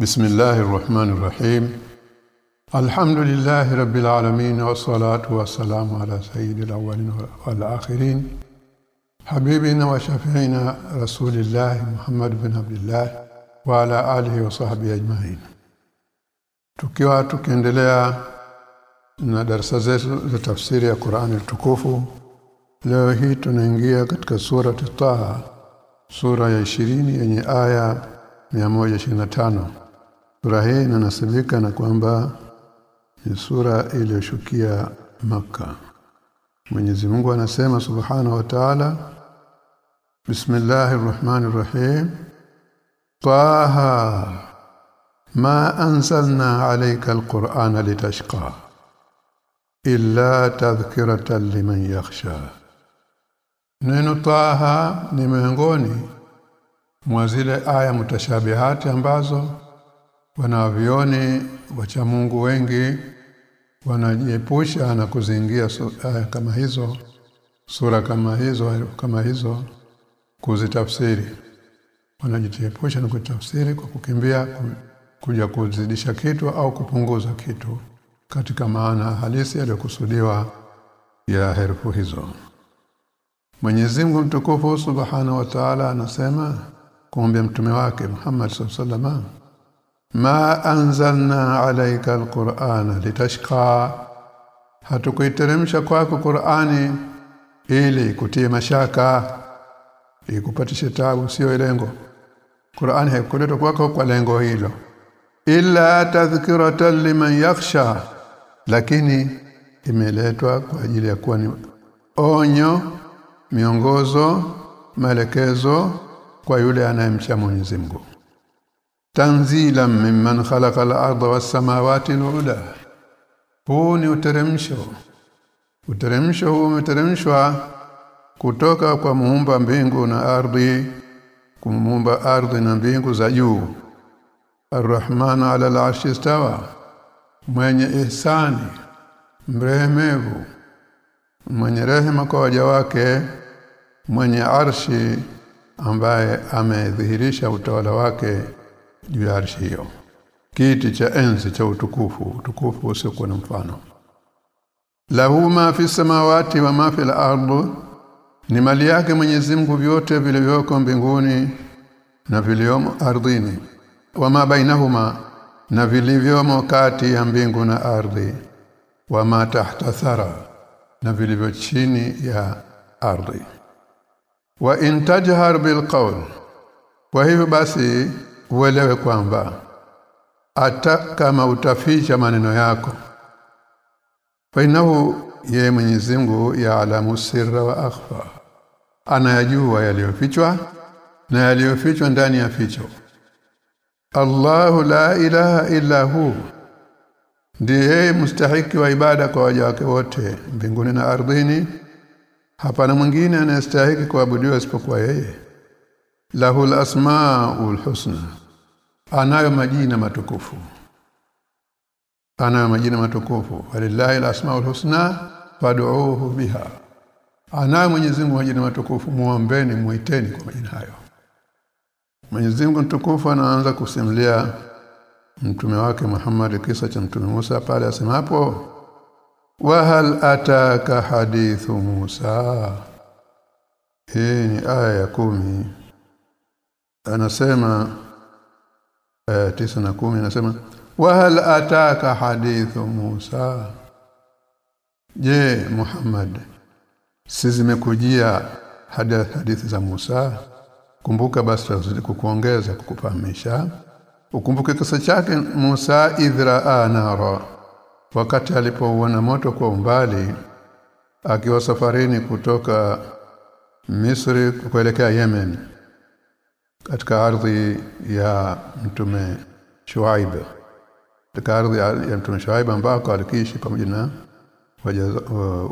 بسم الله الرحمن الرحيم الحمد لله رب العالمين والصلاة والسلام على سيد الأولين والآخرين حبيبنا وشفيعنا رسول الله محمد بن عبد الله وعلى آله وصحبه أجمعين tukiwa tukiendelea na darasa zetu za tafsiri ya Qur'ani tukufu leo hii tunaingia katika sura Taha sura ya 20 yenye aya 125 sura hii inanasibika na kwamba ni sura iliyoshukia maka Mwenyezi Mungu anasema Subhanahu wa Ta'ala Bismillahir Rahmanir Rahim. Taha ma anzalna alayka alqur'ana litashqa illa tadhkiratan liman yakhsha. Neno Taha ni miongoni mwa zile aya mutashabihati ambazo wanavioni wacha Mungu wengi wanajiepusha na kuzingia aya kama hizo sura kama hizo kama hizo kuzitafsiri. Wanajiepusha na kutafsiri kwa kukimbia kuja kuzidisha kitu au kupunguza kitu katika maana halisi yaliyokusudiwa ya herufu hizo. Mwenyezi Mungu mtukufu Subhanahu wa Ta'ala anasema kumwambia mtume wake Muhammad sallallahu alaihi ma anzalna alayka alqur'ana litashqa. Hatukuiteremsha kwako Qur'ani ili kutie mashaka ikupatishe taabu sio lengo. Qur'ani haikuletwa kwako kwa lengo hilo. Illa tadhkiratan liman yakhsha lakini imeletwa kwa ajili ya kuwa ni onyo miongozo maelekezo kwa yule anayemcha Mwenyezi Mungu tanzila mimman khalaqa al-ardha was-samawati al-ula huu ni uteremsho. Uteremsho huu umeteremshwa kutoka kwa muumba mbingu na ardhi kumuumba ardhi na mbingu za juu. Ar-Rahman 'ala al-'arshi istawa mwenye ihsani mrehemevu mwenye rehema kwa waja wake mwenye arshi ambaye amedhihirisha utawala wake juu ya arshi hiyo. Kiti cha enzi cha utukufu utukufu usiokuwa na mfano. Lahu ma fi samawati wa ma fi al ni mali yake Mwenyezi Mungu vyote vilivyoko mbinguni na vilivyomo ardhini. Wa ma bainahuma na vilivyomo kati ya mbingu na ardhi. Wa ma tahta thara na vilivyo chini ya ardhi. Wa intajhar bil qawl kwa hivyo basi uelewe kwamba hata kama utaficha maneno yako fainahu ye Mwenyezi Mungu yaalamu sirra wa akhfa. Anayajua yaliyofichwa na yaliyofichwa ndani ya ficho. Allahu la ilaha illa hu. Ndiye mustahiki wa ibada kwa waja wake wote mbinguni na ardhini. Hapana mwingine anayestahiki kuabudiwa isipokuwa yeye. Lahul asmaul husna anayo majina matukufu. Anayo majina matukufu. Walillahi alasmaul husna fad'uuhu biha. Anayo Mwenyezi Mungu majina matukufu. Muombeni muiteni kwa majina hayo. Mwenyezi Mungu mtukufu anaanza kusimulia mtume wake Muhammad kisa cha mtume Musa pale asemapo wa hal ataka hadithu Musa? Hii ni aya ya kumi. Anasema aya tisa na kumi anasema wa hal ataka hadithu Musa? Je Muhammad si zimekujia hadithi za Musa? Kumbuka basi kukuongeza kukufahamisha. Ukumbuke kisa chake Musa idhra nara. Wakati alipouona moto kwa umbali akiwa safarini kutoka Misri kuelekea Yemen katika ardhi ya mtume Shuaib. Katika ardhi ya mtume Shuaib ambako alikiishi pamoja na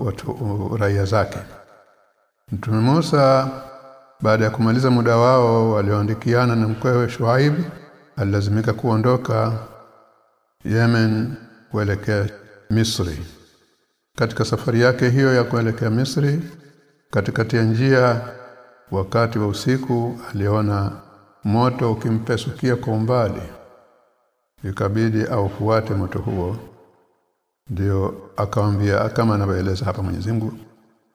watu raia zake. Mtume Musa baada ya kumaliza muda wao walioandikiana na mkwewe Shuaib alilazimika kuondoka Yemen kuelekea Misri. Katika safari yake hiyo ya kuelekea Misri katikati ya njia wakati wa usiku aliona moto ukimpesukia kwa umbali. Ikabidi aufuate moto huo. Ndio akamwambia kama anavyoeleza hapa Mwenyezi Mungu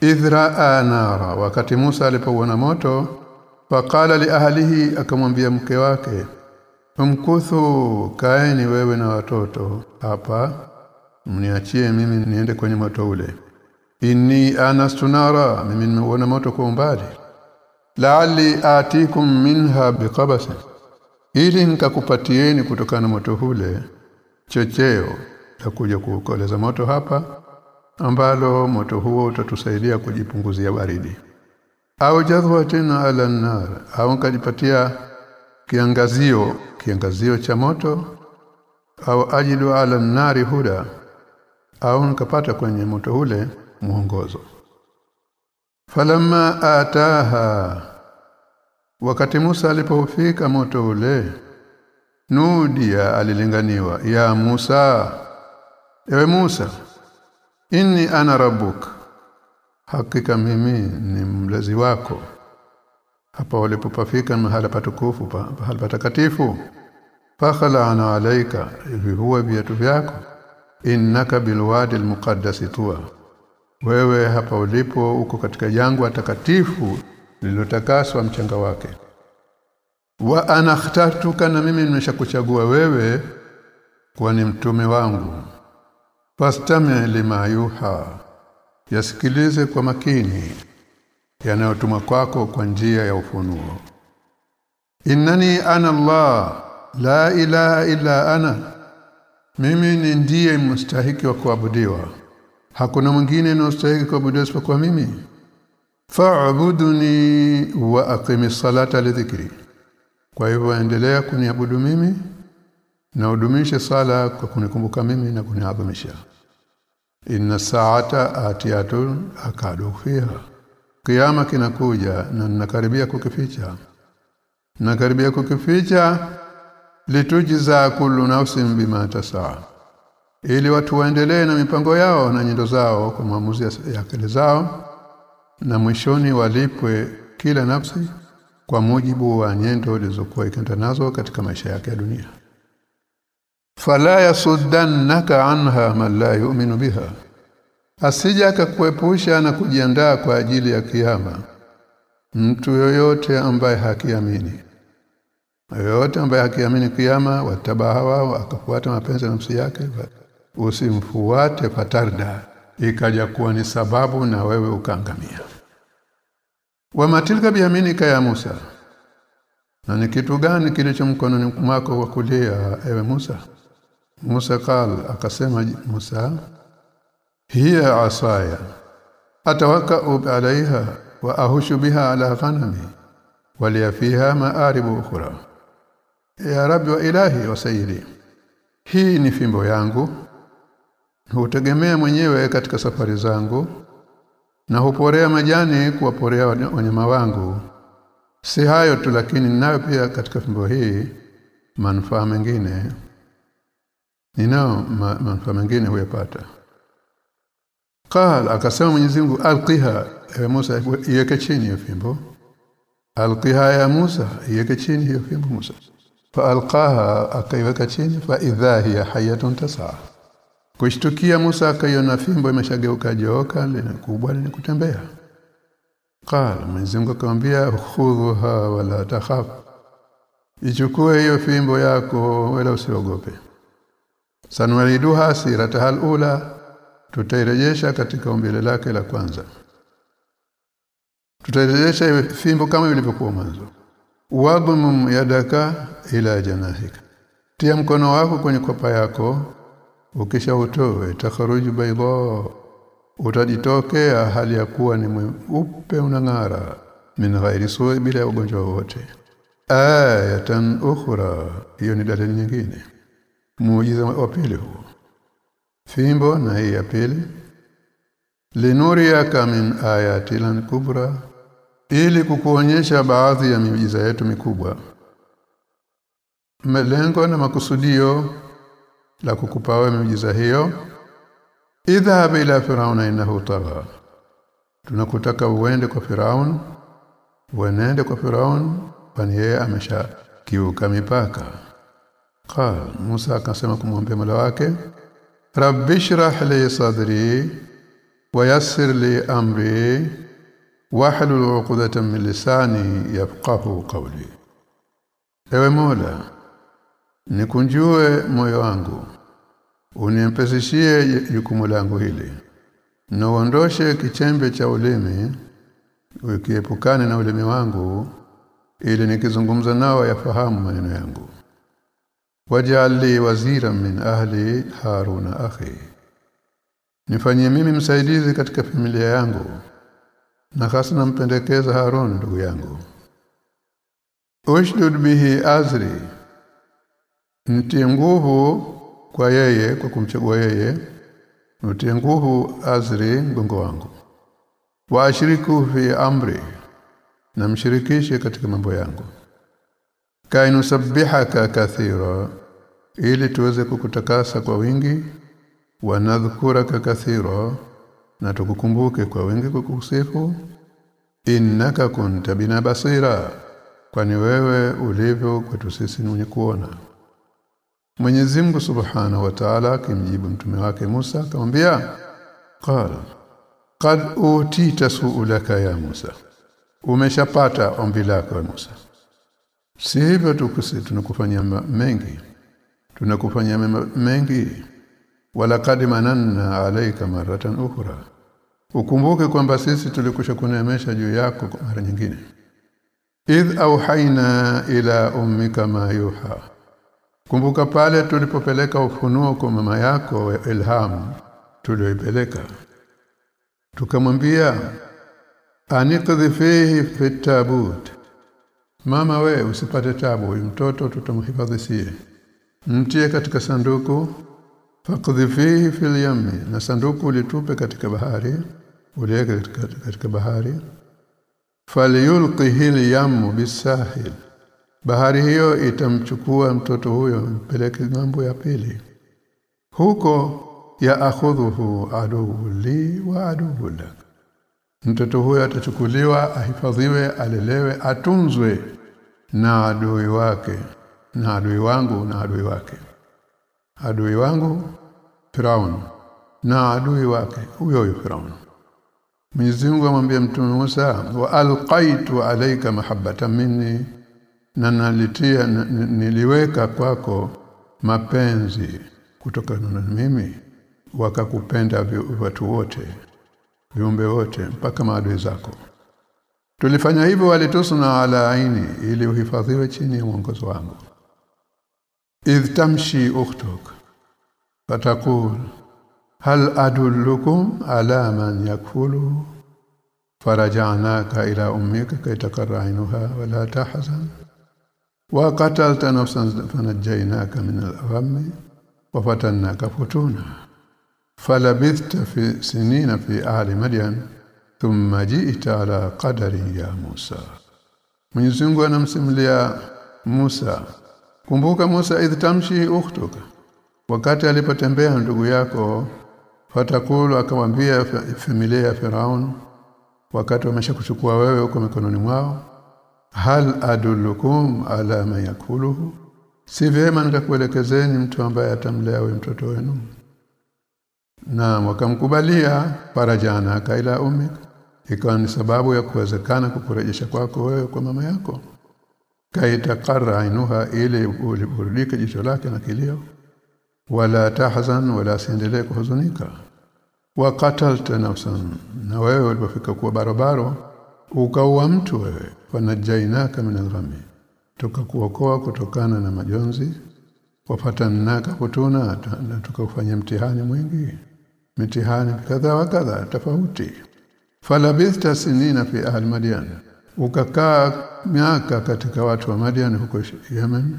idhra nara wakati Musa alipouona moto faqala li ahlihi akamwambia mke wake mkuthu kaeni wewe na watoto hapa mniachie mimi niende kwenye moto ule. Inni anastunara mimi nimeona moto kwa umbali la'alli atikum minha biqabas ili nikakupatieni kutokana na moto hule chocheo la kuja kuokoleza moto hapa ambalo moto huo utatusaidia kujipunguzia baridi. Au jadhwatin ala nar au kajipatia kiangazio kiangazio cha moto au ajilu ala nari huda au nikapata kwenye moto ule mwongozo falamma ataha wakati Musa alipofika moto ule nudia alilinganiwa ya Musa ewe Musa inni ana rabbuk hakika mimi ni mlezi wako. Hapa walipopafika mahala patukufu mahala patakatifu. Fakhala alaika hivi huwa viatu vyako? Innaka bilwadi almuqaddas tuwa wewe hapa ulipo uko katika jangwa takatifu lililotakaswa mchanga wake. Wa anakhtartuka na mimi nimeshakuchagua wewe kuwa ni mtume wangu. Fastame lima yuha yasikilize kwa makini yanayotumwa kwako kwa njia ya ufunuo. Innani ana Allah la ilaha illa ana mimi ni ndiye mstahiki wa kuabudiwa hakuna mwingine anayestahili kuabudiwa isipokuwa mimi. Fa'buduni wa aqimis salata lidhikri kwa hivyo endelea kuniabudu mimi na udumishe sala kwa kunikumbuka mimi na kuniadhimisha. Inna sa'ata atiyatun akadu fiha. Kiyama kinakuja na ninakaribia kukificha. Nakaribia kukificha litujiza kullu nafsin bima tasaa ili watu waendelee na mipango yao na nyendo zao kwa maamuzi ya akili zao na mwishoni walipwe kila nafsi kwa mujibu wa nyendo zilizokuwa ikenda nazo katika maisha yake ya dunia. Fala yasuddannaka anha man la yu'minu biha. Asija akakuepusha na kujiandaa kwa ajili ya kiyama mtu yoyote ambaye hakiamini. Yoyote ambaye hakiamini kiyama watabahawa akafuata mapenzi ya nafsi yake usimfuate fatarda. Ikaja kuwa ni sababu na wewe ukaangamia. Wa matilka biaminika ya Musa. Na ni kitu gani kilicho mkononi mwako wa kulia ewe Musa? Musa kal akasema Musa hiya asaya atawakau alaiha wa ahushu biha ala ghanami waliya fiha maaribu ukhra. Ya rabbi wa ilahi wa sayyidi hii ni fimbo yangu hutegemea mwenyewe katika safari zangu na huporea majani kuwaporea wanyama wangu. Si hayo tu lakini ninayo pia katika fimbo hii manufaa mengine. Ninao ma, manufaa mengine huyapata. Qala akasema Mwenyezi Mungu alqiha ewe Musa iweke chini hiyo fimbo. Alqiha ya Musa iweke chini hiyo fimbo Musa. Fa alqaha akaiweka chini fa idha hiya hayatun tasaa kushtukia Musa akaiona fimbo imeshageuka joka kubwa lina kutembea. Qala Mwenyezi Mungu akamwambia khudhuha wala takhaf. Ichukue hiyo fimbo yako wala usiogope. Sanwaliduha sirataha ula tutairejesha katika umbile lake la kwanza. Tutairejesha fimbo kama ilivyokuwa mwanzo. Wadhum yadaka ila janahika. Tia mkono wako kwenye kopa yako ukisha utoe takharuju bayda. Utajitokea hali ya kuwa ni mweupe unang'ara min ghairi su'i bila ugonjwa wote ayatan ukhra hiyo ni dalili nyingine. Muujiza wa pili huo fimbo na hii ya pili. Linuriyaka min lan kubra ili kukuonyesha baadhi ya miujiza yetu mikubwa. Malengo na makusudio la kukupa wewe miujiza hiyo. Idhhab ila firauna innahu tagha. Tunakutaka uende kwa firaun uenende kwa firaun kwani yeye amesha kiuka mipaka. Qala Musa akasema kumwambia Mola wake rabbishrah li sadri wayassir li amri wahlul 'uqdatan min lisani yafqahu qawli. Ewe Mola nikunjue moyo wangu uniempesishie jukumu langu hili. Na kichembe cha ulimi ukiepukane na ulimi wangu ili nikizungumza nao yafahamu maneno yangu. Wajali wazira min ahli haruna akhi. Nifanyie mimi msaidizi katika familia yangu na hasa nampendekeza Harun ndugu yangu. Ushdud bihi azri. Nitie nguvu kwa yeye kwa kumchagua yeye nitie nguvu azri mgongo wangu. Wa ashiriku fi amri na mshirikishe katika mambo yangu. Kainu sabbihaka kathira ili tuweze kukutakasa kwa wingi wa nadhkuraka kathira na tukukumbuke kwa wingi kukusifu. Innaka kunta bina basira kwani wewe ulivyo kwetu sisi mwenye kuona Mwenyezi Mungu Subhanahu wa Ta'ala akimjibu mtume wake Musa akamwambia qala qad utita su'ulaka ya Musa. Umeshapata ombi lako Musa. Si hivyo tu tunakufanyia mengi. Tunakufanyia mengi. Wala kad mananna alayka maratan ukhra. Ukumbuke kwamba sisi tulikusha kuneemesha juu yako mara nyingine. Idh auhaina ila ummika ma yuha kumbuka pale tulipopeleka ufunuo kwa mama yako ilham tulioipeleka. Tukamwambia anikadhi fihi fi tabut mama we usipate tabu mtoto tutamhifadhisie mtie katika sanduku. Faqdhi fihi fil na sanduku litupe katika bahari uliweke katika, katika bahari. Falyulqihi al-yammu bisahil bahari hiyo itamchukua mtoto huyo mpeleke ng'ambo ya pili. Huko ya akhudhuhu aduhu li wa aduhu lak. Mtoto huyo atachukuliwa ahifadhiwe alelewe atunzwe na adui wake na adui wangu na adui wake. Adui wangu Firaun. Na adui wake huyo huyo Firaun. Mwenyezi Mungu amwambia Mtume Musa wa alqaitu alayka mahabbatan minni na nalitia niliweka kwako mapenzi kutokana na mimi wakakupenda watu wote viumbe wote mpaka maadui zako. Tulifanya hivyo walitusuna ala aini ili uhifadhiwe chini ya mwongozo wangu. Idh tamshi ukhtuk fatakul hal adullukum ala man yakfulu farajanaka ila ummika kay takarra ainuha wala tahzan wa qatalta nafsan fanajaynaka min al-ghammi wa fatannaka futuna falabithta fi sinina fi ahli madyan thumma ji'ta ala qadari ya Musa Mwenyezi Mungu anamsimulia Musa kumbuka Musa idh tamshi ukhtuka. Wakati alipotembea ndugu yako fatakulu akamwambia familia ya Firaun wakati wameshakuchukua wewe huko mikononi mwao hal adullukum ala ma yakuluhu? Si vyema nikakuelekezeni mtu ambaye atamlea we mtoto wenu? Na wakamkubalia farajana kaila ummi. Ikawa ni sababu ya kuwezekana kukurejesha kwako wewe kwa mama yako. Kaitakara ainuha ili uliburudike jicho lake na kilio. Wala tahzan wala siendelee kuhuzunika. Wa qatalta nafsan. Na wewe ulipofika kuwa barabaro ukaua mtu wewe fanajainaka min alghami tukakuokoa kutokana na majonzi wafatannaka kutuna na tukafanya mtihani mwingi. Mitihani kadha wa kadha tofauti. Falabista sinina fi ahli madian. Ukakaa miaka katika watu wa Madian huko Yemen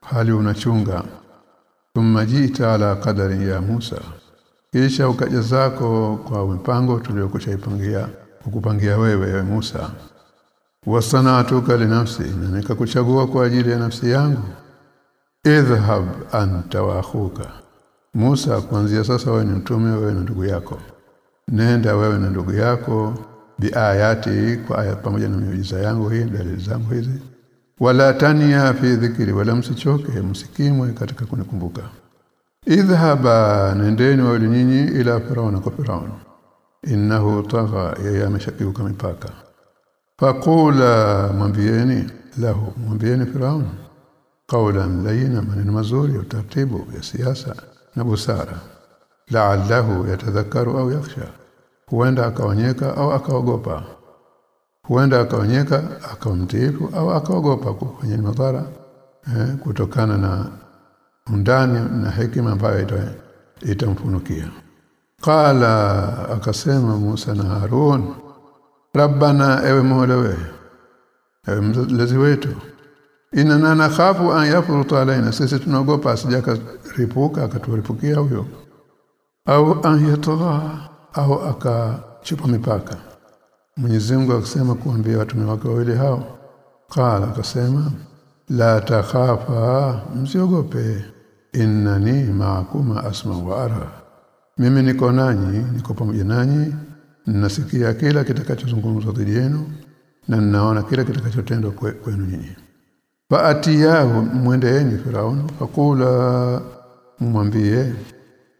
hali unachunga. Thumma jita ala qadari ya Musa. Kisha ukaja zako kwa mpango tuliokushaipangia kukupangia wewe ya Musa. Wasanatuka linafsi na nikakuchagua kwa ajili ya nafsi yangu. Idhhab anta wa akhuka. Musa kuanzia sasa wewe ni mtume wewe na ndugu yako. Nenda wewe na ndugu yako biayati kwa aya pamoja na miujiza yangu hii dalili zangu hizi. Wala tania fi dhikri wala msichoke msikimwe katika kunikumbuka. Idhhaba nendeni wewe nyinyi ila firauna kwa firauna innahu tagha yeye ameshakiuka mipaka. Faqula mwambieni lahu mwambieni firaun qawlan layina maneno mazuri ya utaratibu ya siasa na busara. La'allahu yatadhakkaru au yakhsha huenda akaonyeka au akaogopa. Huenda akaonyeka akamtiifu au akaogopa kwenye madhara eh, kutokana na undani na hekima ambayo itamfunukia qala akasema Musa na Harun rabbana ewe mola wewe ewe mlezi wetu inana nakhafu an yafruta alaina sisi tunaogopa asijaka ripuka akaturipukia huyo. Au an yatgha au akachupa mipaka. Mwenyezi Mungu akasema kuambia watu wake wawili hao. Kala akasema la takhafa msiogope. Innani ma'akuma asma wa ara mimi niko nanyi niko pamoja nanyi ninasikia kila kitakachozungumzwa dhidi yenu na ninaona kila kitakachotendwa kwenu nyinyi. Faatiyahu mwendeeni firaun fakula mwambie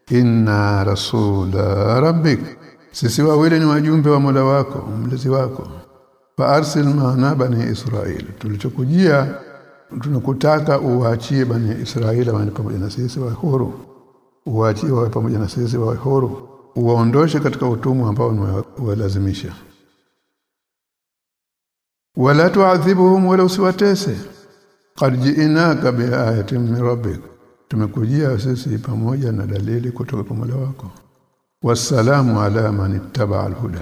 inna rasula rabbik. Sisi wawili ni wajumbe wa Mola wako mlezi wako. Fa arsil maana bani israeli tulichokujia tunakutaka uwaachie bani israeli wa pamoja na sisi wa huru uachie wawe pamoja na sisi wawe huru uwaondoshe katika utumwa ambao walazimisha wala tuadhibuhum wala usiwatese. Qad ji'naka bi ayatin min rabbik. Tumekujia sisi pamoja na dalili kutoka kwa Mola wako. Wasalamu ala man ittaba alhuda.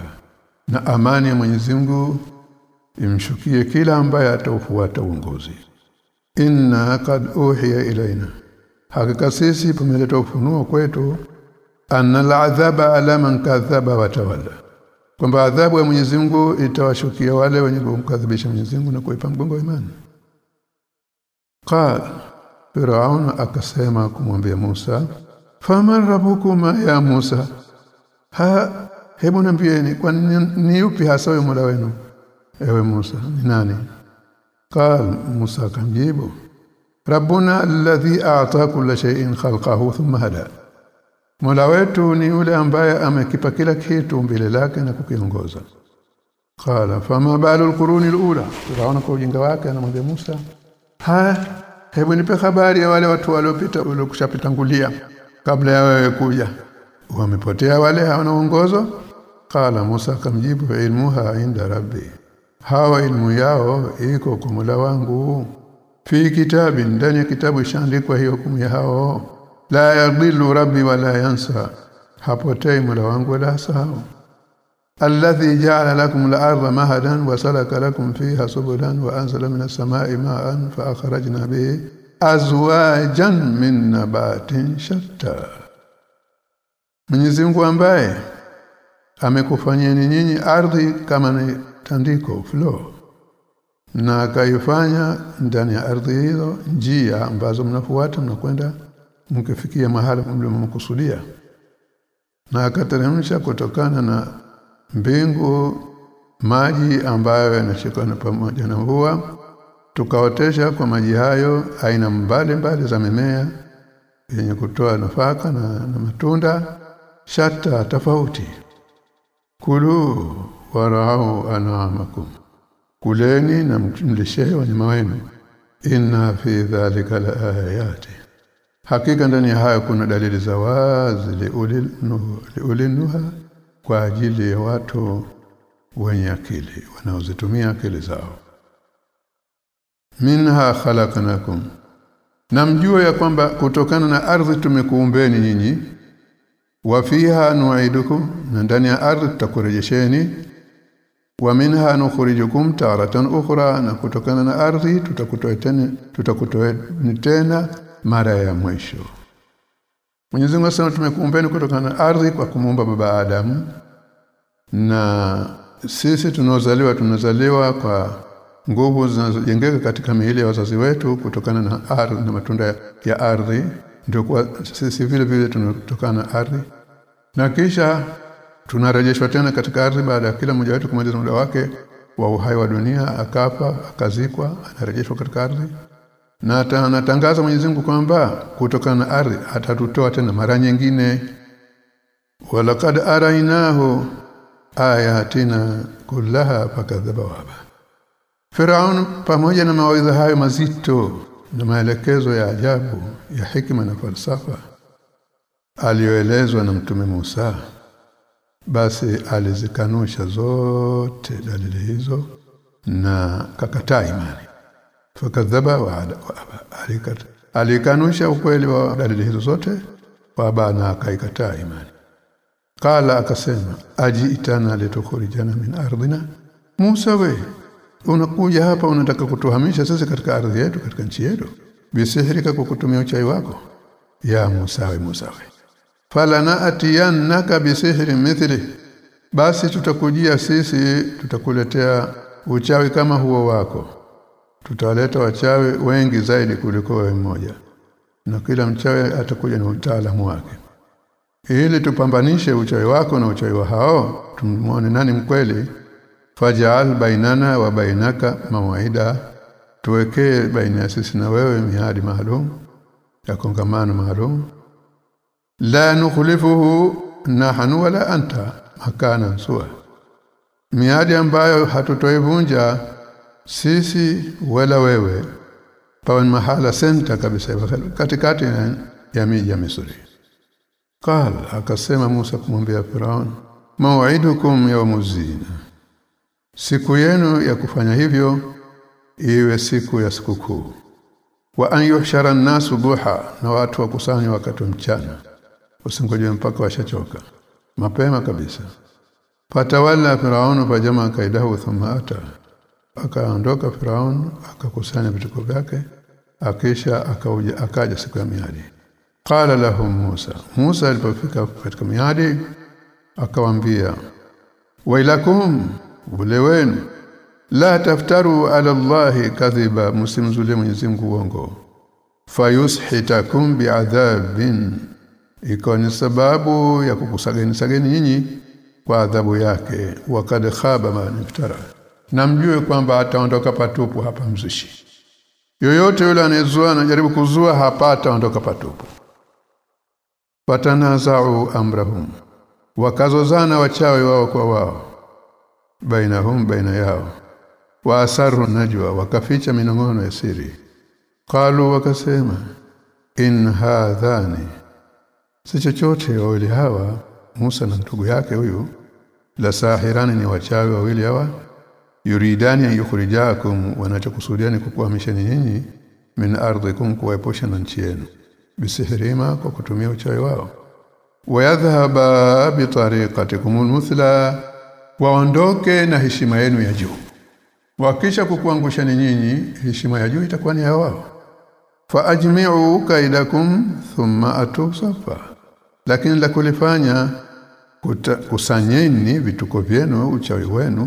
Na amani ya Mwenyezi Mungu imshukie kila ambaye ataufuata uongozi. Inna qad uhiya ilaina hakika sisi tumeleta ufunuo kwetu anna al'adhaba ala man kadhaba wa tawalla. Kwamba adhabu ya Mwenyezi Mungu itawashukia wale wenye kumkadhibisha Mwenyezi Mungu na kuipa mgongo imani. Qala Firaun akasema kumwambia Musa faman rabbukuma ya Musa? Ha hebu niambieni kwa ni yupi hasa yule Mola wenu? Ewe Musa ni nani? Qala Musa akamjibu Rabbuna alladhi a'ta kulla shay'in khalqahu thumma hada. Mola wetu ni yule ambaye amekipa kila kitu mbele lake na kukiongoza. Qala fama balu alquruni alula? Tunaona kwa ujinga wake anamwambia Musa. Ha hebu nipe habari ya wale watu waliopita waliokushapitangulia kabla ya wewe kuja. Wamepotea wale hawana uongozo? Qala Musa akamjibu ilmuha inda rabbi. Hawa ilmu yao iko kwa Mola wangu fi kitabi ndani ya kitabu ishaandikwa hiyo hukumu ya hao. La yadhillu rabbi wala yansa. Hapotei Mola wangu wala sahau alladhi ja'ala lakum al-ardha mahadan wa salaka lakum fiha subulan wa anzala minas samai ma'an fa akhrajna bihi azwajan min nabatin shatta. Mwenyezi Mungu ambaye amekufanyeni nyinyi ardhi kama ni tandiko floor na akaifanya ndani ya ardhi hizo njia ambazo mnafuata mnakwenda mkifikia mahali mlimokusudia na akateremsha kutokana na mbingu maji ambayo yanashikana pamoja na mvua. Tukaotesha kwa maji hayo aina mbalimbali mbali za mimea yenye kutoa nafaka na, na matunda shata tofauti. Kulu warau anamakum kuleni na mlishee wanyama wenu. Inna fi dhalika laayati hakika ndani ya hayo kuna dalili za wazi liulinuha kwa ajili ya watu wenye akili wanaozitumia akili zao. Minha khalaqnakum. Namjua ya kwamba kutokana na ardhi tumekuumbeni nyinyi wa fiha nu'idukum na ndani ya ardhi tutakurejesheni wa minha nukhrijukum taratan ukhra na kutokana na ardhi tutakutoa tena tutakutoa tena mara ya mwisho. Mwenyezi Mungu asema tumekuumbeni kutokana na ardhi kwa kumuumba baba Adamu. Na sisi tunaozaliwa tunazaliwa kwa nguvu zinazojengeka katika miili ya wazazi wetu kutokana na ardhi na matunda ya ardhi. Ndio kwa sisi vile vile tunatokana na ardhi. Na kisha tunarejeshwa tena katika ardhi baada ya kila mmoja wetu kumaliza muda wake wa uhai wa dunia akafa akazikwa anarejeshwa katika ardhi. Na anatangaza Mwenyezi Mungu kwamba kutokana na ardhi atatutoa tena mara nyingine. Walaqad arainahu ayatina kullaha fakadhaba waba Firaun pamoja na mawaidha hayo mazito na maelekezo ya ajabu ya hikima na falsafa aliyoelezwa na mtume Musa basi alizikanusha zote dalili hizo na kakataa imani. Fakadhaba wa alikanusha ukweli wa dalili hizo zote wa na akaikataa imani. Kala akasema ajiitana litukhrijana min ardina Musa we unakuja hapa unataka kutuhamisha sisi katika ardhi yetu katika nchi yetu? Bisihrika kwa kutumia uchai wako. Ya Musa we Musa we fala atiyannaka bisihri mithli. Basi tutakujia sisi tutakuletea uchawi kama huo wako. Tutaleta wachawi wengi zaidi kuliko wewe mmoja. Na kila mchawi atakuja na utaalamu wake. Ili tupambanishe uchawi wako na uchawi wa hao tumuone nani mkweli. Faj'al bainana wa bainaka mawaida. Tuwekee baina ya sisi na wewe miadi maalum ya kongamano maalum la nukhlifuhu nahnu wala anta makana suwa miadi ambayo hatutoivunja sisi wala wewe pawa mahala senta kabisa katikati ya miji ya Misri Qal akasema Musa kumwambia Firaun mawaidukum yawmuzina siku yenu ya kufanya hivyo iwe siku ya sikukuu wa an yuhshara an-nasu duha na watu wakusanywe wakati wa mchana usingoje mpaka washachoka. Mapema kabisa. Fatawalla firaun fajama kaidahu thumma ata. Akaondoka firaun akakusanya vituko vyake akisha akauja akaja siku ya miadi. Qala lahum Musa. Musa alipofika katika miadi akawaambia wailakum ule wenu. La taftaru ala Allahi kadhiba msimzulie Mwenyezi uongo. Fayushitakum bi'adhabin iko ni sababu ya kukusageni sageni nyinyi kwa adhabu yake. Wakad khaba man iftara na mjue kwamba ataondoka patupu hapa mzishi. Yoyote yule anayezua anajaribu kuzua hapa ataondoka patupu. Watanazau amrahum. Wakazozana wachawi wao kwa wao. Bainahum baina yao. Wa asarru najwa wakaficha minongono ya siri. Qalu wakasema in hadhani si chochote wawili hawa Musa na ndugu yake huyu la sahirani ni wachawi wawili hawa yuridani an yukhrijakum wanachokusudiani kukuhamisheni nyinyi min ardhikum kuwaepusha na nchi yenu. Bisihirima kwa kutumia uchawi wao. Wayadhhaba bitariqatikum almuthla waondoke na heshima yenu ya juu. Wakisha kukuangusha ni nyinyi heshima ya juu itakuwa ni wao. Fa ajmi'u kaidakum thumma atusafa lakini la kulifanya kusanyeni vituko vyenu uchawi wenu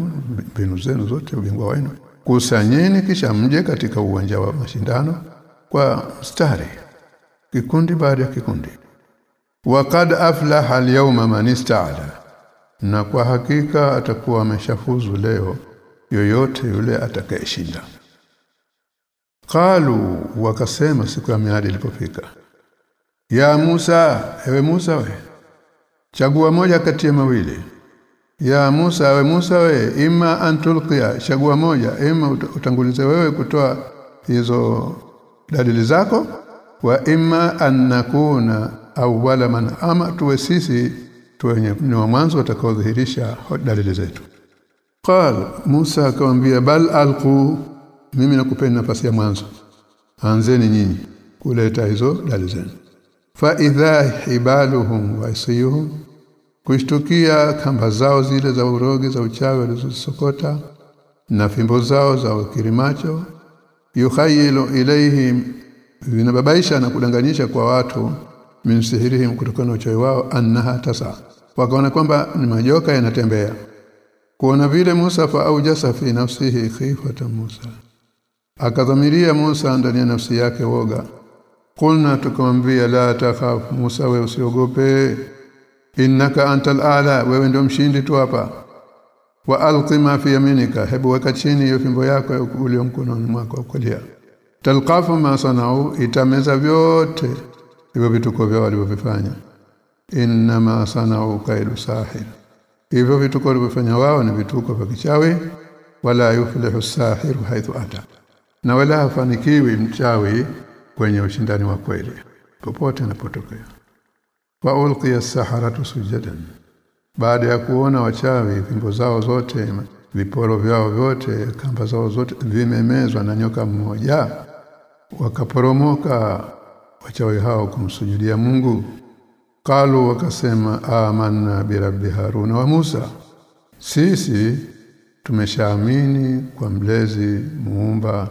mbinu zenu zote ubingwa wenu. Kusanyeni kisha mje katika uwanja wa mashindano kwa mstari. Kikundi baada ya kikundi. Waqad aflaha al-yawma man ista'ala na kwa hakika atakuwa ameshafuzu leo yoyote yule atakayeshinda. Qalu wakasema siku ya miadi ilipofika ya Musa ewe Musa we. Chagua moja kati ya mawili. Ya Musa we Musa we ima antulqia chagua moja ima utangulize wewe kutoa hizo dalili zako. Wa imma an nakuna awwala man ama tuwe sisi tuwenye ni wa mwanzo utakaodhihirisha dalili zetu. Qal Musa akamwambia bal alqu mimi nakupeni nafasi ya mwanzo. Anzeni nyinyi kuleta hizo dalili zenu fa idha hibaluhum wa isiyuhum kushtukia kamba zao zile za uroge za uchawi walizosokota na fimbo zao za ukirimacho yukhayilu ilaihim vinababaisha na kudanganyisha kwa watu min sihirihim kutokana na uchawi wao annaha tasa. Wakaona kwamba ni majoka yanatembea. Kuona vile Musa fa au jasafi nafsihi khifata Musa. Akadhamiria Musa ndani ya nafsi yake woga kulna tukamwambia la takhaf Musa wewe usiogope. Innaka antal ala wewe ndio mshindi tu hapa. Wa alqima fi yaminika. Hebu weka chini hiyo fimbo yako ulio mkononi mwako kulia. Talqafu ma sanau itameza vyote hivyo vituko vyao walivyofanya inma sanau kailu sahir hivyo vituko walivyofanya wao ni vituko vya kichawi. Wala yuflihu sahiru haithu ata. Na wala hafanikiwi mchawi kwenye ushindani wa kweli popote anapotokea. Wa ulqiya as-saharatu sujadan baada ya kuona wachawi vimbo zao zote viporo vyao vyote kamba zao zote vimemezwa na nyoka mmoja wakaporomoka wachawi hao kumsujudia Mungu. Kalu wakasema amanna bi rabbi haruna wa Musa. Sisi tumeshaamini kwa mlezi muumba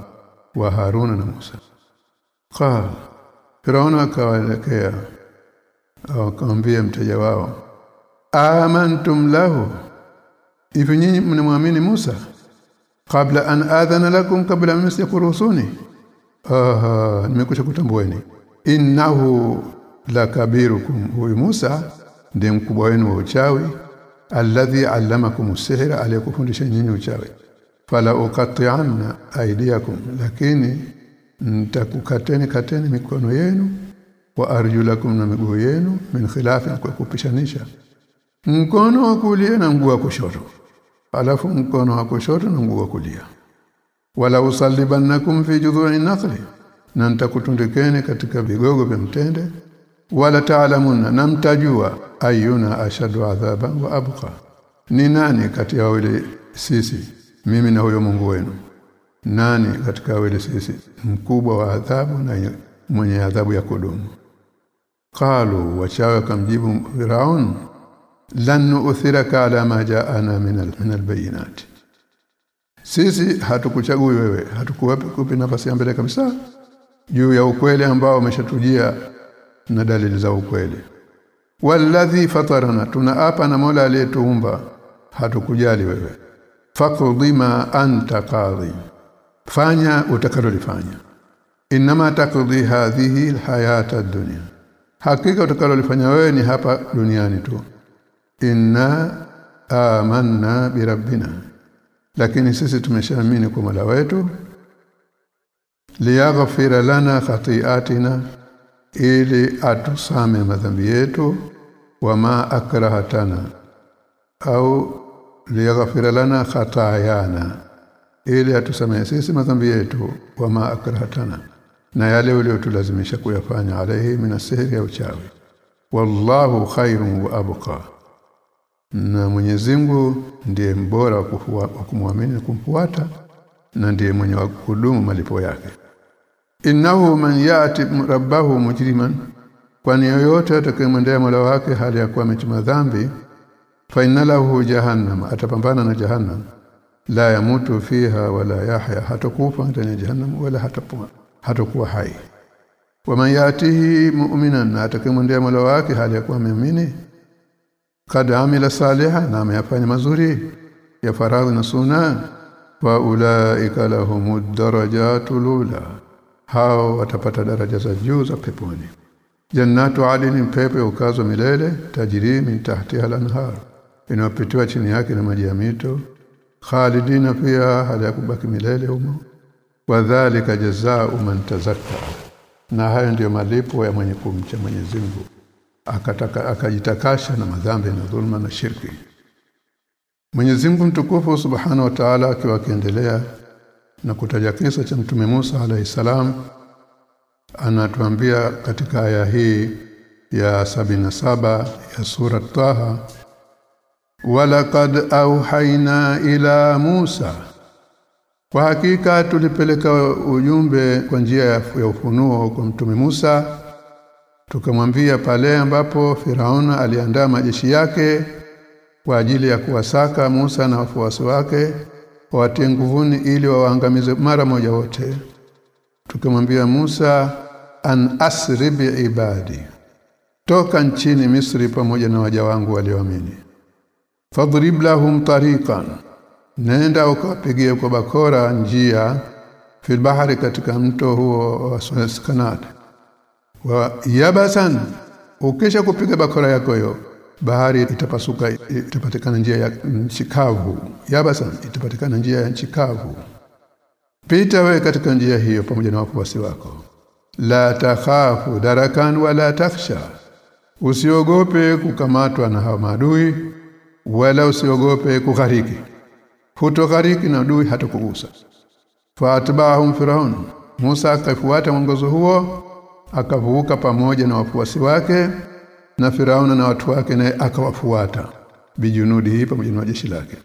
wa Haruna na Musa qala Firauna akawaelekea akamwambia mteja wao amantum lahu? Hivi nyinyi mnamwamini Musa? Kabla an adhana lakum kabla an rusuni aha nimekwisha kutambueni. Innahu lakabirukum huyu Musa ndiye mkubwa wenu wa uchawi alladhi allamakum sihra aliyekufundisha nyinyi uchawi. Fala uqati'anna aydiyakum lakini nitakukateni kateni mikono yenu wa arjulakum na miguu yenu min khilafin kwa kupishanisha. Mkono wa kulia na mguu wa kushoto. Alafu mkono wa kushoto na mguu wa kulia. Wala usallibannakum fi judhu'in naqli na nitakutundikeni katika vigogo vya mtende. Wala taalamunna na mtajua ayuna ashadu adhaban wa abqa. Ni nani kati ya wale sisi mimi na huyo Mungu wenu nani katika wale sisi? Mkubwa wa adhabu na mwenye adhabu ya kudumu. Qalu wachawe kamjibu firaun lan nu'thiraka ala ma ja'ana min al min albayinat sisi hatukuchagui wewe hatukuwapi nafasi ya mbele kabisa juu ya ukweli ambao umeshatujia na dalili za ukweli. Walladhi fatarana tunaapa na Mola aliyetuumba hatukujali wewe. Faqdi ma anta qadhi fanya utakalolifanya. Inma taqdi hadhihi alhayata ad-dunya. Hakika utakalolifanya wewe ni hapa duniani tu. Inna amanna bi rabbina. Lakini sisi tumeshaamini kwa Mola wetu. Liyaghfira lana khati'atina ili atusame madhambi yetu. Wama akrahatana au liyaghfira lana khatayana ili atusamehe sisi madhambi yetu wama akrahatana na yale uliyotulazimisha kuyafanya alayhi minasihri ya uchawi. Wallahu khairun wa abqa. Na Mwenyezi Mungu ndiye mbora wa kumwamini kumfuata na ndiye mwenye wa kudumu malipo yake. Innahu man yati rabbahu mujriman. Kwani yoyote atakayemwendea Mola wake hali ya kuwa ametuma dhambi fa innalahu jahannam atapambana na jahannam la yamutu fiha wala yahya hatakufa ndani ya jahannam wala hatapuma hatakuwa hai. Waman yatihi mu'minan atakayemwendea Mola wake hali ya kuwa muumini kad amila saliha na ameyafanya mazuri ya faradhi na sunna wa ulaika lahumud darajatul ula hao watapata daraja za juu za peponi. Jannatu adini pepo ukazo milele tajiri min tahtiha al-anhar inapitiwa chini yake na maji ya mito khalidina fiha hali ya kubaki milele humo. Wadhālika jazaa'u man tazakka. Na hayo ndiyo malipo ya mwenye kumcha Mwenyezi Mungu. Akataka akajitakasha na madhambi na dhulma na shirki. Mwenyezi Mungu mtukufu Subhanahu wa Ta'ala akiwa akiendelea na kutaja kisa cha Mtume Musa alayhi salam anatuambia katika aya hii ya sabina saba ya sura Taha walaqad auhaina ila Musa. Kwa hakika tulipeleka ujumbe kwa njia ya ufunuo kwa mtume Musa tukamwambia pale ambapo Firauna aliandaa majeshi yake kwa ajili ya kuwasaka Musa na wafuasi wake watie nguvuni ili wawaangamize mara moja wote. Tukamwambia Musa an asribi ibadi toka nchini Misri pamoja na waja wangu walioamini fadrib lahum tariqan. Nenda ukapigia kwa bakora njia fil bahari katika mto huo wa Suez Canal. Wa yabasan ukisha kupiga bakora yako hiyo bahari itapasuka itapatikana njia ya nchikavu yabasan yabasa itapatikana njia ya nchikavu pita wewe katika njia hiyo pamoja na wafuasi wako. La takhafu darakan wala takhsha. Usiogope kukamatwa na hawa maadui wala usiogope kughariki. Hutoghariki na adui hatakugusa. Faatbahum firaun. Musa akafuata mwongozo huo akavuka pamoja na wafuasi wake na Firauna na watu wake naye akawafuata. Bijunudi hii pamoja na jeshi lake.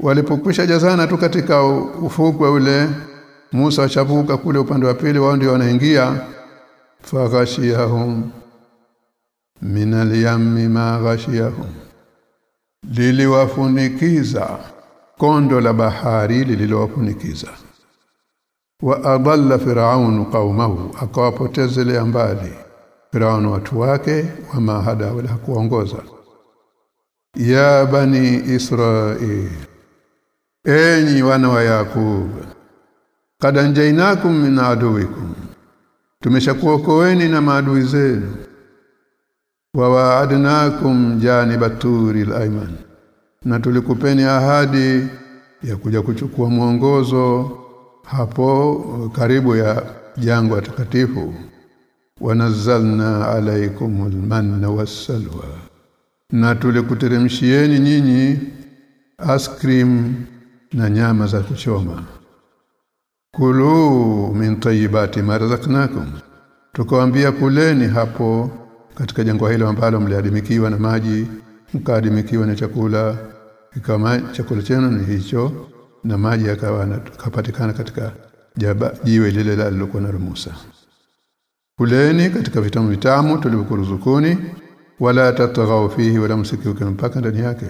Walipokwisha jazana tu katika ufukwe ule Musa achavuka kule upande wa pili wao ndio wanaingia. Faghashiyahum. Min al-yammi ma ghashiyahum liliwafunikiza. Kondo la bahari lililowafunikiza. Wa adalla firaun qaumahu akawapotezelea mbali. Firaun watu wake wa mahada wala kuongoza ya bani israil enyi wana wa yakub kad anjainakum min aduwikum. Tumeshakuokoeni na maadui zenu wa wa'adnakum janibaturi al-ayman. Na tulikupeni ahadi ya kuja kuchukua mwongozo hapo karibu ya jangwa takatifu. Wanazalna alaykumul manna wassalwa. Na tulikuteremshieni nyinyi ice cream na nyama za kuchoma. Kulu min tayyibati ma razaqnakum. Tukawaambia kuleni hapo katika jangwa hilo ambalo mliadimikiwa na maji mkaadimikiwa na chakula kama chakula chenu ni hicho na maji yakawa kapatikana katika jaba, jiwe lile la lilokuwa na Musa kuleni katika vitamu vitamu tulivyokuruzukuni wala tatghaw fihi wala msikiuke mpaka ndani yake.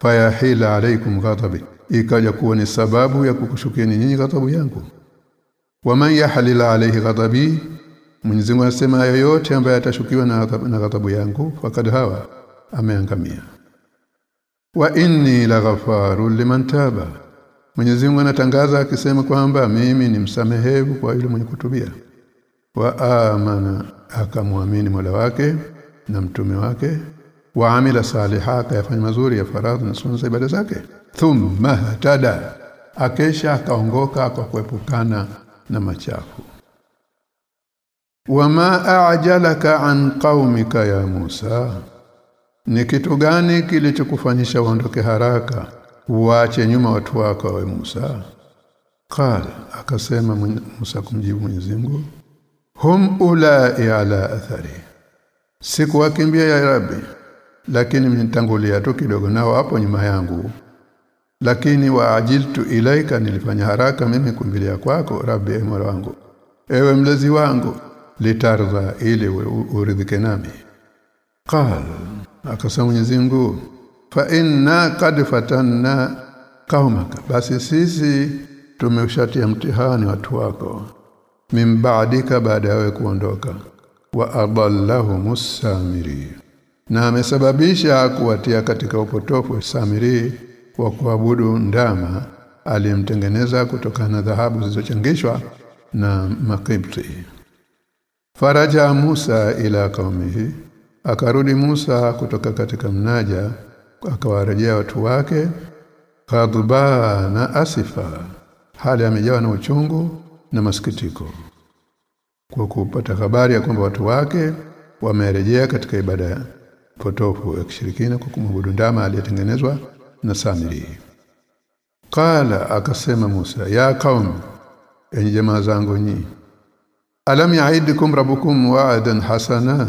Fayahila alaikum ghadabi ikaja kuwa ni sababu ya kukushukieni nyinyi ghadhabu yangu. Waman yahlil alayhi ghadabi Mwenyezi Mungu anasema yoyote ambaye atashukiwa na na ghadhabu yangu fakad hawa ameangamia. Wa inni laghafarul liman taba. Mwenyezi Mungu anatangaza akisema kwamba mimi ni msamehevu kwa yule mwenye kutubia. Wa amana akamwamini Mola wake na mtume wake. Wa amila saliha akayafanya mazuri ya faradhi na sunna ibada zake. Thumma tada akesha akaongoka kwa kuepukana na machafu wama a'jalaka an qaumika ya Musa? Ni kitu gani kilichokufanyisha uondoke haraka? Uache nyuma watu wako wa Musa? Qala akasema Musa kumjibu Mwenyezi Mungu hum ulai ala athari. Sikuwakimbia ya rabbi lakini mnitangulia tu kidogo nao hapo nyuma yangu. Lakini waajiltu ilaika nilifanya haraka mimi kumbilia kwako rabbi e mola wangu. Ewe mlezi wangu litardha ili uridhike nami. Qal akasema Mwenyezi Mungu fa inna qad fatanna qaumaka basi sisi tumeshatia mtihani watu wako min ba'dika baada yawe kuondoka wa adallahu samiri na amesababisha kuwatia katika upotofu samiri wa kuabudu ndama aliyemtengeneza kutokana na dhahabu zilizochangishwa na makibti faraja Musa ila kaumihi akarudi Musa kutoka katika mnaja akawarejea watu wake. Kadhuba na asifa. Hali amejawa na uchungu na masikitiko. Kwa kupata habari ya kwamba watu wake wamerejea katika ibada potofu ya kishirikina kwa kumwabudu ndama aliyetengenezwa na Samiri. Kala akasema Musa ya kaum enyi jamaa zangu nyi alam ya'idukum rabbukum wa'adan hasana?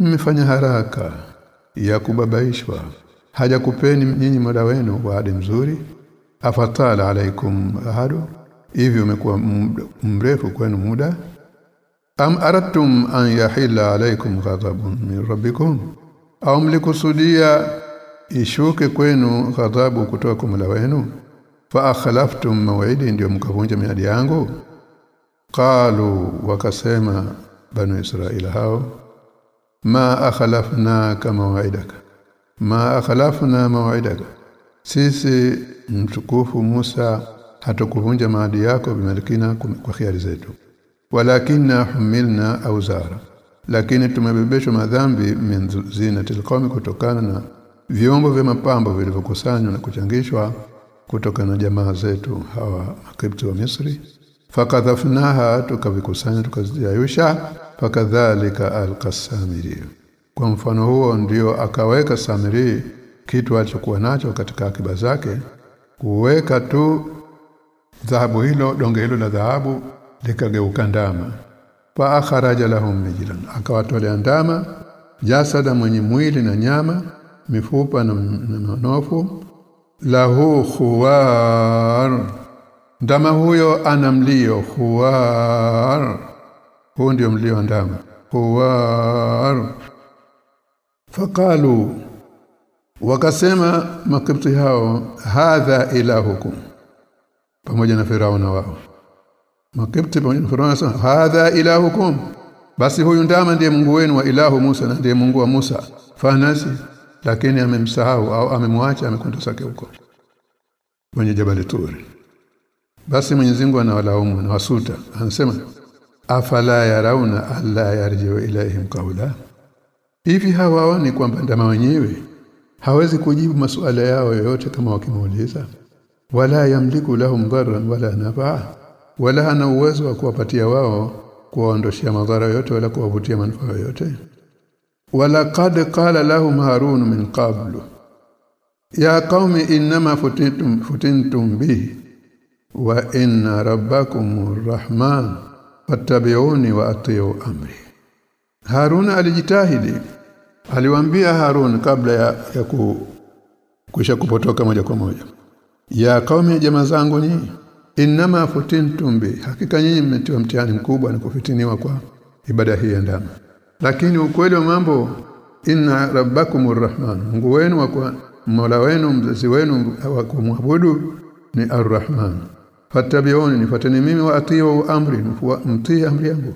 Mmefanya haraka ya kubabaishwa. Haja kupeni nyinyi muda wenu waadi mzuri. Afatala alaikum ahadu. Hivi umekuwa mrefu kwenu muda. Am aradtum an yahilla alaikum ghadabun min rabbikum? Au mlikusudia ishuke kwenu ghadhabu kutoka kwa Mola wenu? Fa akhlaftum maw'idi ndio mkavunja miadi yangu qalu wakasema banu israila hao ma akhlafna kama waidaka ma akhlafna mawaidaka. Sisi mtukufu Musa hatukuvunja maadi yako bimalikina kwa khiari zetu. Walakinna humilna auzara lakini tumebebeshwa madhambi min zinatil kutokana na vyombo vya mapambo vilivyokusanywa na kuchangishwa kutokana na jamaa zetu hawa makibti wa Misri fakadhafnaha tukavikusanya tukaziayusha fakadhalika alqasamiri kwa mfano huo ndio akaweka Samiri kitu alichokuwa nacho katika akiba zake. Kuweka tu dhahabu hilo donge hilo la dhahabu likageuka ndama. Fa akharaja lahum mijlan akawatolea ndama jasada mwenye mwili na nyama mifupa na, na manofu lahu khuwar ndama huyo ana mlio huwar. huo ndio mlio wa ndama Huwar. Fakalu wakasema makibti hao hadha ilahukum. Pamoja na firauna wao. Makibti pamoja na firauna wasema hadha ilahukum. Basi huyu ndama ndiye Mungu wenu wa ilahu Musa na ndiye Mungu wa Musa. Fanasi lakini amemsahau au amemwacha amekwenda zake huko. Kwenye jabali turi basi Mwenyezi Mungu anawalaumu na wasuta anasema afala yarauna alla yarjiu ilaihim qawla? Hivi hawaoni kwamba ndama wenyewe hawezi kujibu masuala yao yoyote kama wakimuuliza? Wala yamliku lahum dharran wala nafaa? Wala hana uwezo wa kuwapatia wao kuwaondoshia madhara yote wala kuwavutia manufaa yote wala qad qala lahum harun min qablu ya qaumi inma futintum futintum bihi wa inna rabbakumur rahman fattabi'uni wa ati'u amri. Harun alijitahidi. Aliwaambia Harun kabla ya, ya ku, kuisha kupotoka moja kwa moja ya kaumi jamaa zangu nyinyi inma futintum bi hakika nyinyi mmetiwa mtihani mkubwa na kufitiniwa kwa ibada hii ya ndama. Lakini ukweli wa mambo inna rabbakumur rahman Mungu wenu wa Mola wenu mzazi wenu wa kumwabudu ni arrahman fattabi'uni nifuateni mimi wa atiu amri mtii amri yangu.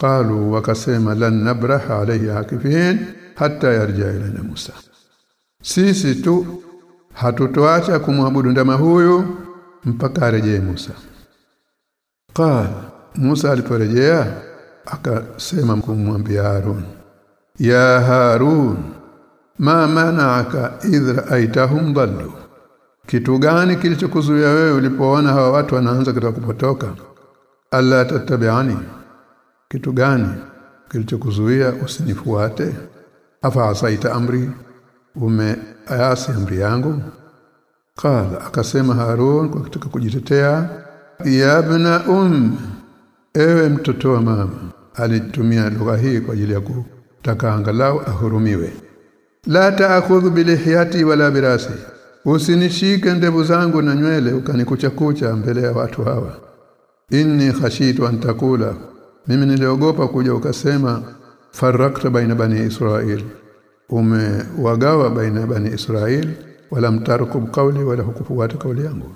Qalu wakasema lan nabraha alayhi akifin hatta yarja ila Musa. Sisi tu hatutoacha kumwabudu ndama huyu mpaka arejee Musa. Qala Musa aliporejea akasema kumwambia Harun ya Harun ma mana'aka idh ra'aytahum dallu kitu gani kilichokuzuia wewe ulipoona hawa watu wanaanza kutaka kupotoka? Alla tatabiani kitu gani kilichokuzuia usinifuate? Afa asaita amri? Umeasi amri yangu? Qala akasema harun kwa kutaka kujitetea ya ibna um ewe mtoto wa mama alitumia lugha hii kwa ajili ya kutaka angalau ahurumiwe. La taakhudh bilihiyati wala birasi usinishike ndevu zangu na nywele ukanikucha kucha mbele ya watu hawa. Inni khashitu an takula. Mimi niliogopa kuja ukasema farakta baina bani israil. Umewagawa baina bani israil wala mtarku kauli wala hukufuata kauli yangu.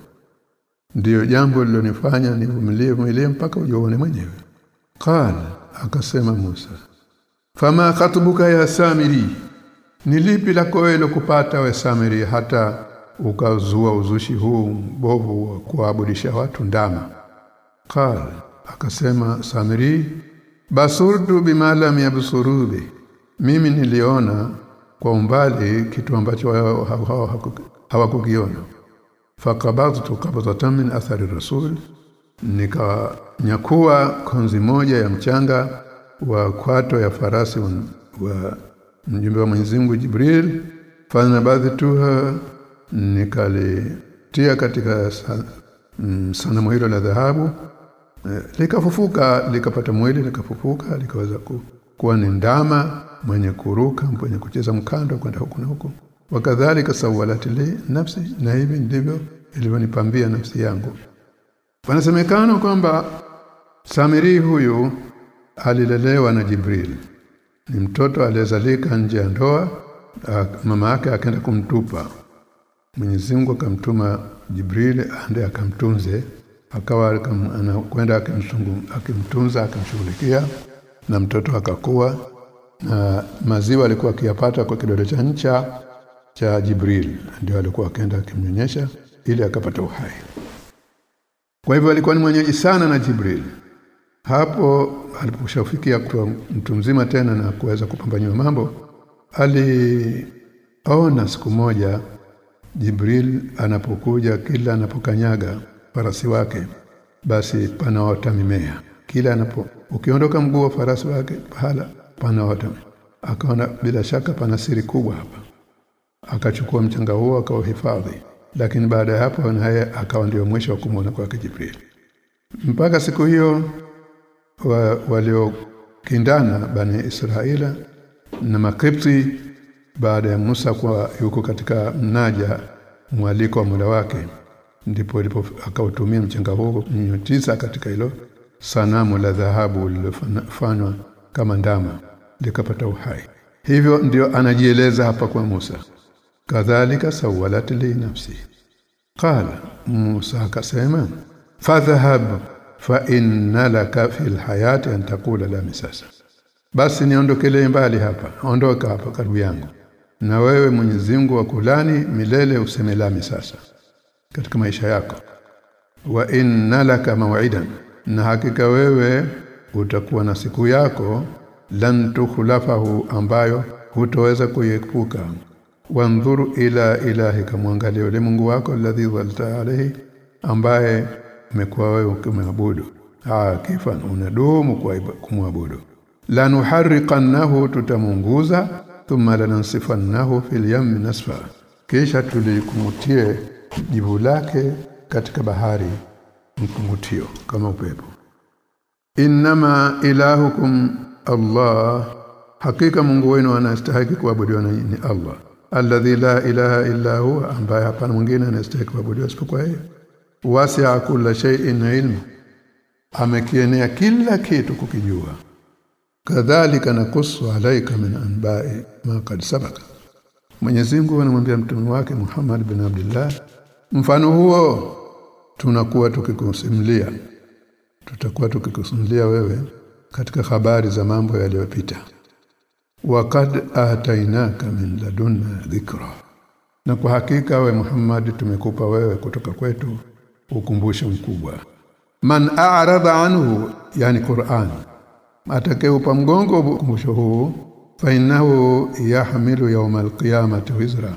Ndiyo jambo lilonifanya nivumilie vumilie mpaka ujione mwenyewe. Qala akasema Musa fama khatubuka ya samiri? Nilipi lako wewe kupata we samiri hata ukazua uzushi huu mbovu wa kuabudisha watu ndama. Qala akasema Samiri basurdu bima lam yabsurubi mimi niliona kwa umbali kitu ambacho hawakukiona. Fakabadtu qabdatan min athari rasul nikanyakua konzi moja ya mchanga wa kwato ya farasi wa mjumbe wa Mwenyezi Mungu Jibril fanabadhtuha nikalitia katika sanamu hilo la dhahabu likafufuka likapata mwili likafufuka likaweza ku, kuwa ni ndama mwenye kuruka mwenye kucheza mkando kwenda huku na huku. Wakadhalika sawalati li nafsi na hivi ndivyo ilivyonipambia nafsi yangu. Wanasemekana kwamba Samiri huyu alilelewa na Jibril. Ni mtoto aliyezalika nje ya ndoa mama yake akaenda kumtupa Mwenyezi Mungu akamtuma Jibril aende akamtunze akawa anakwenda akimtunza akimshughulikia na mtoto akakua na maziwa alikuwa akiyapata kwa kidole cha ncha cha Jibril. Ndio alikuwa akenda akimnyonyesha ili akapata uhai. Kwa hivyo alikuwa ni mwenyeji sana na Jibril. Hapo aliposhafikia kwa mtu mzima tena na kuweza kupambanywa mambo aliona siku moja Jibril anapokuja kila anapokanyaga farasi wake basi panaota mimea. Kila anapo ukiondoka mguu wa farasi wake pahala panaota. Akaona bila shaka pana siri kubwa hapa. Akachukua mchanga huo akauhifadhi. Lakini baada ya hapo naye akawa ndio mwisho wa kumwona kwake Jibril. Mpaka siku hiyo wa, waliokindana bani Israila na Makipti baada ya Musa kuwa yuko katika mnaja mwaliko wa mula wake ndipo ilipo akautumia mchanga huo tisa katika hilo sanamu la dhahabu lilofanywa kama ndama likapata uhai. Hivyo ndio anajieleza hapa kwa Musa. Kadhalika sawalat li nafsi. Qala Musa akasema fadhhab fa inna laka fil hayati an taqula la misasa. Basi niondokelee mbali hapa ondoka hapa karibu yangu na wewe Mwenyezi Mungu wa kulani milele usemelami sasa katika maisha yako. Wa inna laka maw'idan na hakika wewe utakuwa na siku yako lan tukhlafahu ambayo hutoweza kuiepuka. Wandhuru ila ilahi kamwangalia yule Mungu wako alladhi dhalta alayhi ambaye umekuwa wewe ukimwabudu. Kifan unadumu kwa kumwabudu. La nuharriqannahu tutamunguza thumma lanansifannahu fil yam nasfa. Kisha tulikumutie jibu lake katika bahari mkumutio kama upepo. Innama ilahukum Allah hakika Mungu wenu anastahili kuabudiwa ni Allah. Alladhi la ilaha illa huwa ambaye hapana mwingine anastahili kuabudiwa isipokuwa yeye. Wasi'a kulla shay'in ilma amekienea kila kitu kukijua kadhalika nakusu alaika min anba'i ma qad sabaka Mwenyezi Mungu anamwambia mtume wake Muhammad bin Abdullah mfano huo tunakuwa tukikusimulia. Tutakuwa tukikusimulia wewe katika habari za mambo yaliyopita. Waqad atainaka min ladunna dhikra. Na kwa hakika we Muhammad tumekupa wewe kutoka kwetu ukumbusho mkubwa. Man a'rada anhu yani Qur'an atakayeupa mgongo ukumbusho huu fa innahu yahmilu yawm alqiyamati wizra.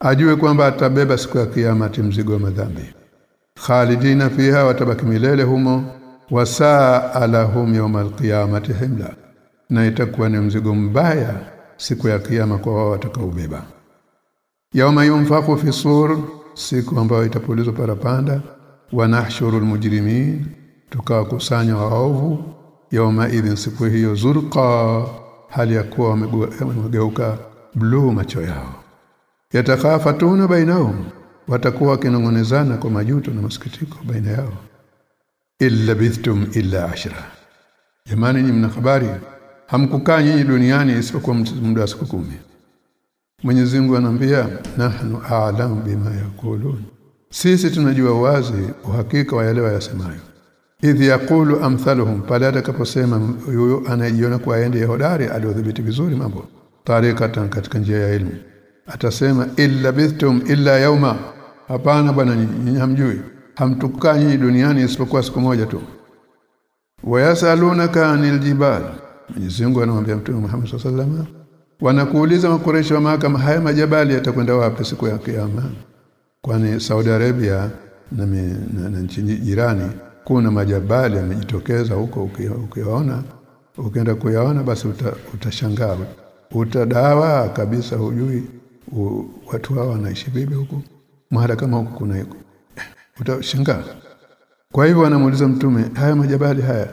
Ajue kwamba atabeba siku ya kiyamati mzigo wa madhambi. Khalidina fiha watabaki milele humo. Wasaa alahum yawm alqiyamati himla. Na itakuwa ni mzigo mbaya siku ya kiyama kwa wao watakaobeba. Yauma yunfaqu fi sur siku ambayo itapulizwa parapanda. Wa wanahshuru almujrimin tukawakusanya waovu yauma idhin siku hiyo zurqa hali ya kuwa wamegeuka bluu macho yao. Yatakhafatuna bainahum watakuwa wakinongonezana kwa majuto na masikitiko baina yao. Illa bithtum illa ashra. Jamani ni mna habari hamkukaa nyinyi duniani isipokuwa muda wa siku kumi. Mwenyezi Mungu anambia nahnu a'lamu bima yakulun. Sisi tunajua wazi uhakika wa yale wayasemayo idh yaqulu amthaluhum pale atakaposema huyo anajiona kwa aende hodari aliodhibiti vizuri mambo. Tarikatan katika njia ya elimu atasema illa bithtum illa yauma. Hapana bwana nyinyi hamjui. Duniani isipokuwa siku moja tu. Wayasalunaka anil jibal. Mungu anamwambia Mtume Muhammad sallallahu alaihi wanakuuliza makoresho wa mahakama haya majabali yatakwenda wapi siku ya kiyama? Kwani Saudi Arabia na, na, na nchi jirani kuna majabali yamejitokeza huko ukiona ukienda kuyaona basi uta, utashangaa. Utadawa kabisa hujui u, watu hao wanaishi vipi huko mahala kama huko kuna huko utashangaa. Kwa hivyo anamuuliza mtume haya majabali haya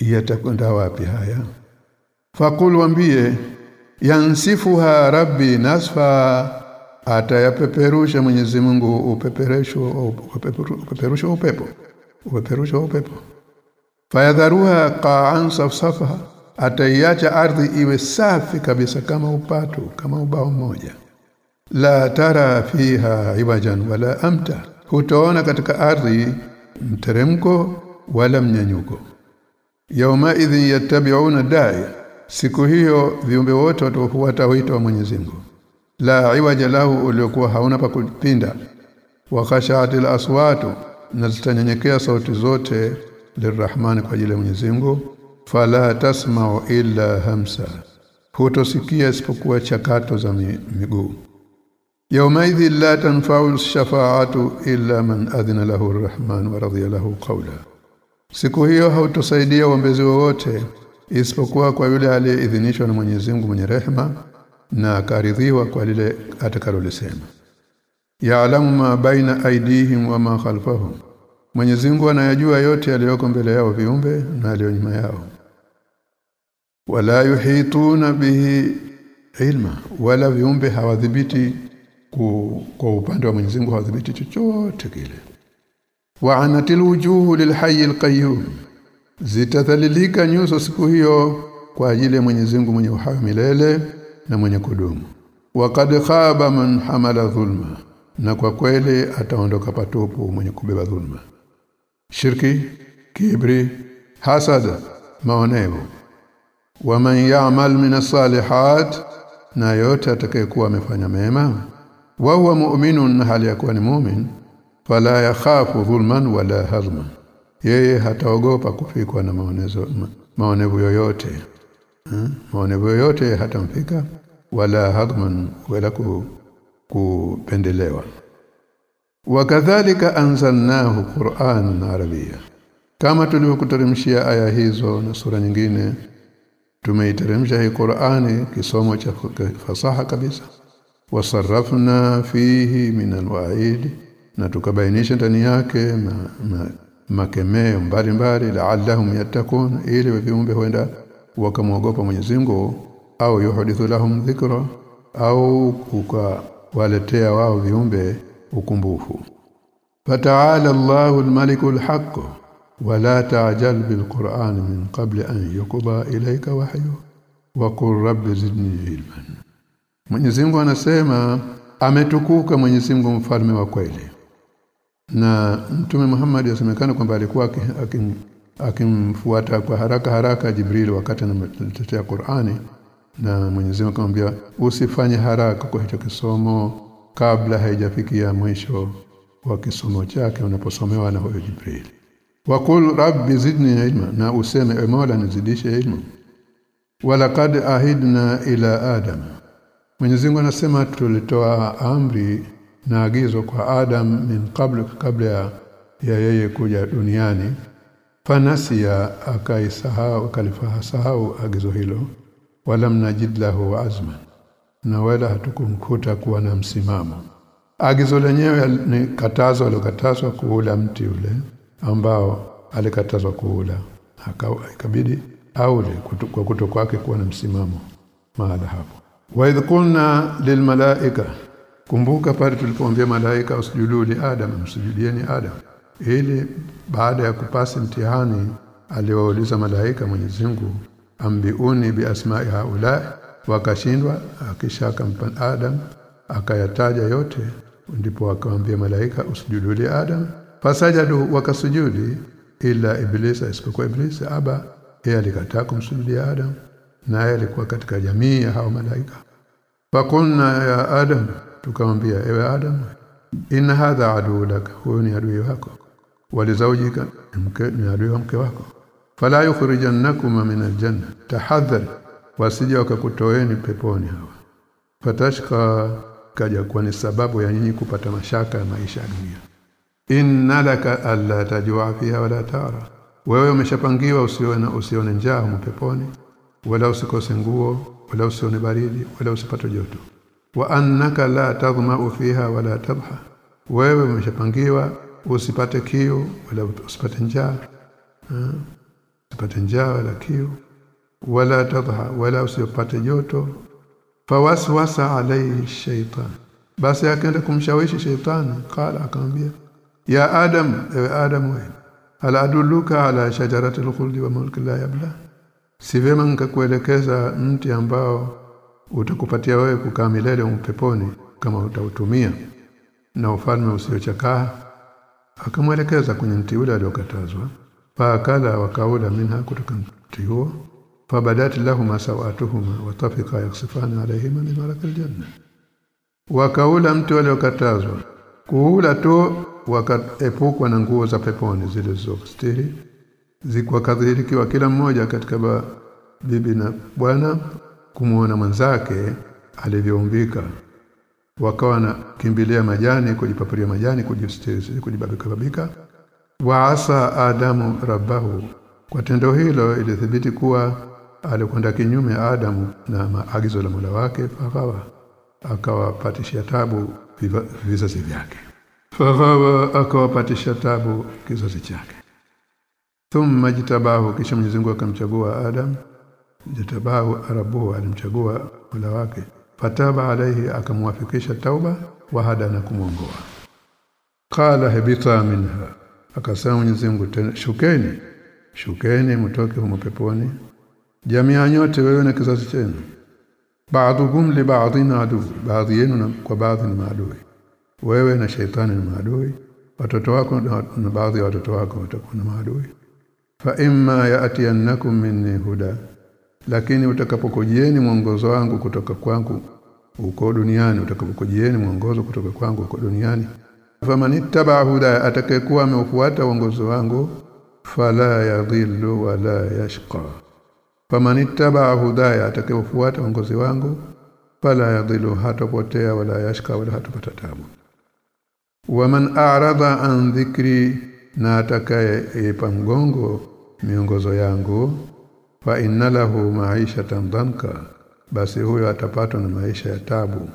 yatakwenda wapi haya? Fakul wambie yansifuha rabbi nasfa atayapeperusha Mwenyezi Mungu upeperesho upeperusho upepo upeperusho upepo fayadharuha qa'an safsafa ataiacha ardhi iwe safi kabisa kama upatu kama ubao mmoja. La tara fiha iwajan wala amta. Hutaona katika ardhi mteremko wala mnyanyuko. Yauma idhi yattabi'una da'i. Siku hiyo viumbe wote watafuata wito wa Mwenyezi Mungu. La iwaja lahu uliokuwa hauna pa kupinda. Wa khashatil aswatu na zitanyenyekea sauti zote lirrahmani kwa ajili ya Mwenyezi Mungu. Fala tasma'u illa hamsa. Hutosikia isipokuwa chakato za miguu. Yawmaidhi la tanfa'u shafa'atu illa man adhina lahu arrahman wa radiya lahu qawla. Siku hiyo hautosaidia uombezi wowote isipokuwa kwa yule aliyeidhinishwa na Mwenyezi Mungu mwenye rehema na akaridhiwa kwa lile atakalolisema ya'lamu ma baina aidihim wa ma khalfahum. Mwenyezi Mungu anayajua yote yaliyoko mbele yao viumbe na yaliyo nyuma yao. Wala yuhituna bihi ilma wala viumbe hawadhibiti kwa upande wa Mwenyezi Mungu hawadhibiti chochote kile. Wa anatil wujuhu lilhayy alqayyum zitathalilika nyuso siku hiyo kwa ajili ya Mwenyezi Mungu mwenye uhai milele na mwenye kudumu. Waqad khaba man hamala dhulma na kwa kweli ataondoka patupu mwenye kubeba dhulma. Shirki kibri hasad maonevu. Waman ya'mal min as-salihat na yote atakayekuwa amefanya mema wa huwa mu'minun hali yakuwa ni mu'min fala yakhafu dhulman wala hazma. Yeye hataogopa kufikwa na maonezo maonevu yoyote. Hmm? maonevu yoyote hatamfika wala hadman wala kupendelewa. Wakadhalika anzalnahu qur'anan arabia kama tulivyokuteremshia aya hizo na sura nyingine tumeiteremsha hii Qur'ani kisomo cha fasaha kabisa. Wasarrafna fihi min alwa'id na tukabainisha ndani yake ma, ma, makemeo mbalimbali la'allahum yattaqun ili viumbe huenda wakamwogopa Mwenyezi Mungu au yuhadithu lahum dhikra au waletea wao viumbe ukumbufu. Fataala Allahu al-maliku haqq wala ta'jal bil-Qur'an min qabli an yuqda ilayka wahyu wa qur rabbi zidni ilman. Mwenyezi Mungu anasema ametukuka Mwenyezi Mungu mfalme wa kweli. Na Mtume Muhammad yasemekana kwamba alikuwa akimfuata kwa haraka haraka Jibril wakati anamtetea Qur'ani na Mwenyezi Mungu akamwambia usifanye haraka kwa hicho kisomo kabla haijafikia mwisho wa kisomo chake unaposomewa na huyo Jibril. Wakul rabbi zidni ilma na useme e Mola nizidishe ilmu. Walaqad ahidna ila adam. Mwenyezi Mungu anasema tulitoa amri na agizo kwa Adam min kabla kabla ya ya yeye kuja duniani. Fanasia akaisahau akalifahasahau agizo hilo wala mnajid lahu azman na wala hatukumkuta kuwa na msimamo. Agizo lenyewe ni katazo alokatazwa kuula mti ule ambao alikatazwa kuula. Ikabidi aule kwa kuto kwake kuwa na msimamo mahala hapo. Wa idh kunna lilmalaika kumbuka pale tulipomwambia malaika usujudu li adam msujudieni adam. Ili baada ya kupasi mtihani aliwauliza malaika Mwenyezi Mungu ambiuni biasmai haula wakashindwa akisha akampa Adam akayataja yote ndipo akamwambia malaika usujudu li Adam. Fasajadu wakasujudi ila iblisa isipokuwa iblisa aba yeye alikataa kumsujudia Adam naye alikuwa katika jamii ya hao malaika. Fakunna ya Adam tukamwambia ewe Adam inna hadha adu lak huyu ni adui wako. Walizaujika mke ni adui wa mke wako fala yukhrijannakuma min aljanna tahadhar wasije wakakutoeni peponi hawa. Fatashka kaja kuwa ni sababu ya nyinyi kupata mashaka ya maisha ya dunia. Inna laka alla tajua fiha wala tara. Wewe umeshapangiwa usione usione njaa humo peponi wala usikose nguo wala usione baridi wala usipate joto. Wa annaka la tadhma'u fiha wala tabha. Wewe umeshapangiwa usipate kiu wala usipate njaa usipate njaa wala kiu wala tadha wala usipate joto. Fawaswasa alayhi shaytan. Basi akaenda kumshawishi shaytani kala akamwambia ya adam ewe adam wewe ala adulluka ala shajarati al-khuldi wa mulki la yabla? Si vema nikakuelekeza mti ambao utakupatia wewe kukaa milele umpeponi kama utautumia na ufalme usiochakaa. Akamwelekeza kwenye mti ule aliokatazwa faakala wakaula minha kutoka mti huo. Fabadat lahuma sawatuhuma watafika yaksifana alayhima min warakil janna. Wakaula mtu waliokatazwa kuula tu wakaepukwa na nguo za peponi zilizostiri zikwakadhirikiwa kila mmoja katika ba, bibi na bwana kumuona mwenzake alivyoumbika. Wakawa na kimbilia majani kujipapuria majani kujistiri kujibabika babika wa asa adamu rabbahu. Kwa tendo hilo ilithibiti kuwa alikwenda kinyume Adamu na maagizo la Mola wake faghawa akawapatisha tabu vizazi vyake. Faghawa akawapatisha tabu kizazi chake. Thumma jitabahu kisha Mwenyezi Mungu akamchagua Adam. Jitabahu arabu alimchagua Mola wake. Fataba alaihi akamwafikisha tauba wahada na kumuongoa. Qala habita minha akasema Mwenyezi Mungu shukeni. Shukeni mtoke humo peponi. Jamii nyote wewe na kizazi chenu. Baadhukum li na adu baadhi yenu kwa baadhi ni maadui. Wewe na shaitani ni maadui. Watoto wako na baadhi ya watoto wako watakuwa na maadui. Fa imma ya'tiyannakum minni huda. Lakini utakapokujieni mwongozo wangu kutoka kwangu uko duniani utakapokujieni mwongozo kutoka kwangu uko duniani famanittaba huda atakayekuwa ameufuata uongozo wangu fala yadhillu wala yashqa. Famanittaba hudaya atakayefuata uongozi wangu fala yadhillu hatapotea wala yashqa wala hatapata tabu. Waman a'rada an dhikri na atakayepa mgongo miongozo yangu fa inna lahu ma'ishatan dhanka basi huyo atapatwa na maisha ya tabu.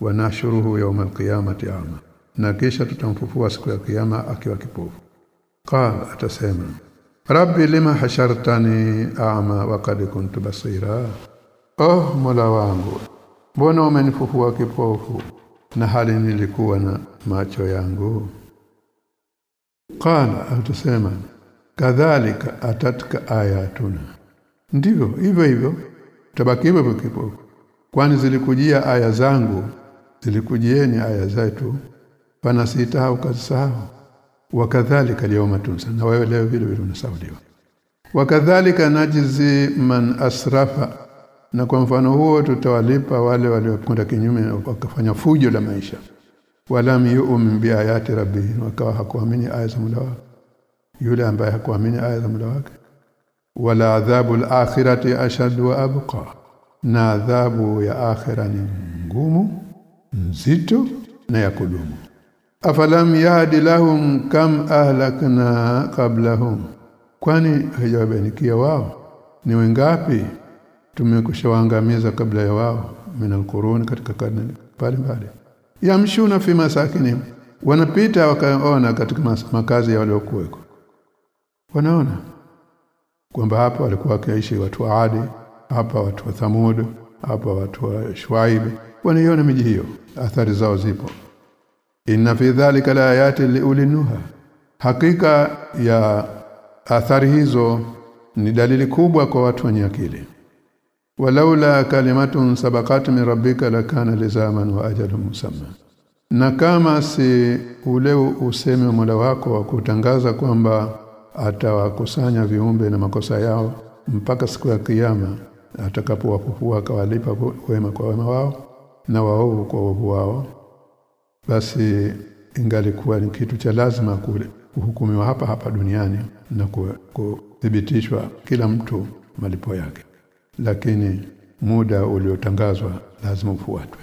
Wa nashuruhu yawm qiyamati ama na kisha tutamfufua siku ya kiyama akiwa kipofu. Qala atasema rabbi lima hashartani a'ma wa qad kuntu basira? Oh mola wangu mbona umenifufua kipofu na hali nilikuwa na macho yangu? Qala atasema kadhalika atatka ayatuna. Ndivyo hivyo hivyo tabaki hivyo kipofu. Kwani zilikujia aya zangu zilikujieni aya zetu panasita ukasahau wakadhalika yawma tunsa. Na wewe leo vile vile unasaudiwa wakadhalika najizi man asrafa. Na kwa mfano huo tutawalipa wale waliokunda kinyume wakafanya fujo la maisha. Wala yu'min bi ayati rabbih wakawa hakuamini aya za mula wake. Yule ambaye hakuamini aya za mula wake. Wala adhabu al-akhirati ashad wa abqa. Na adhabu ya akhira ni ngumu nzito na ya kudumu afalam yahdi lahum kam ahlakna qablahum? Kwani hajawabanikia wao? Ni wengapi tumekushawaangamiza kabla ya wao? Min alqurun katika karne pale pale yamshuna fi masakinim wanapita wakaona katika makazi ya waliokuweko. Wanaona kwamba hapa walikuwa wakiishi watu wa Adi hapa watu wa Thamud hapa watu wa Shuaib. Wanaiona miji hiyo. Athari zao zipo inna fi dhalika la ayati liulinuha hakika ya athari hizo ni dalili kubwa kwa watu wenye akili. Walaula kalimatun sabaqat min rabbika lakana lizaman wa ajalun musamma. Na kama si ule useme Mola wako wa kutangaza kwamba atawakusanya viumbe na makosa yao mpaka siku ya kiyama atakapowafufua akawalipa wema kwa wema wao na waovu kwa waovu wao basi ingalikuwa ni kitu cha lazima kule kuhukumiwa hapa hapa duniani na kuthibitishwa kila mtu malipo yake. Lakini muda uliotangazwa lazima ufuatwe.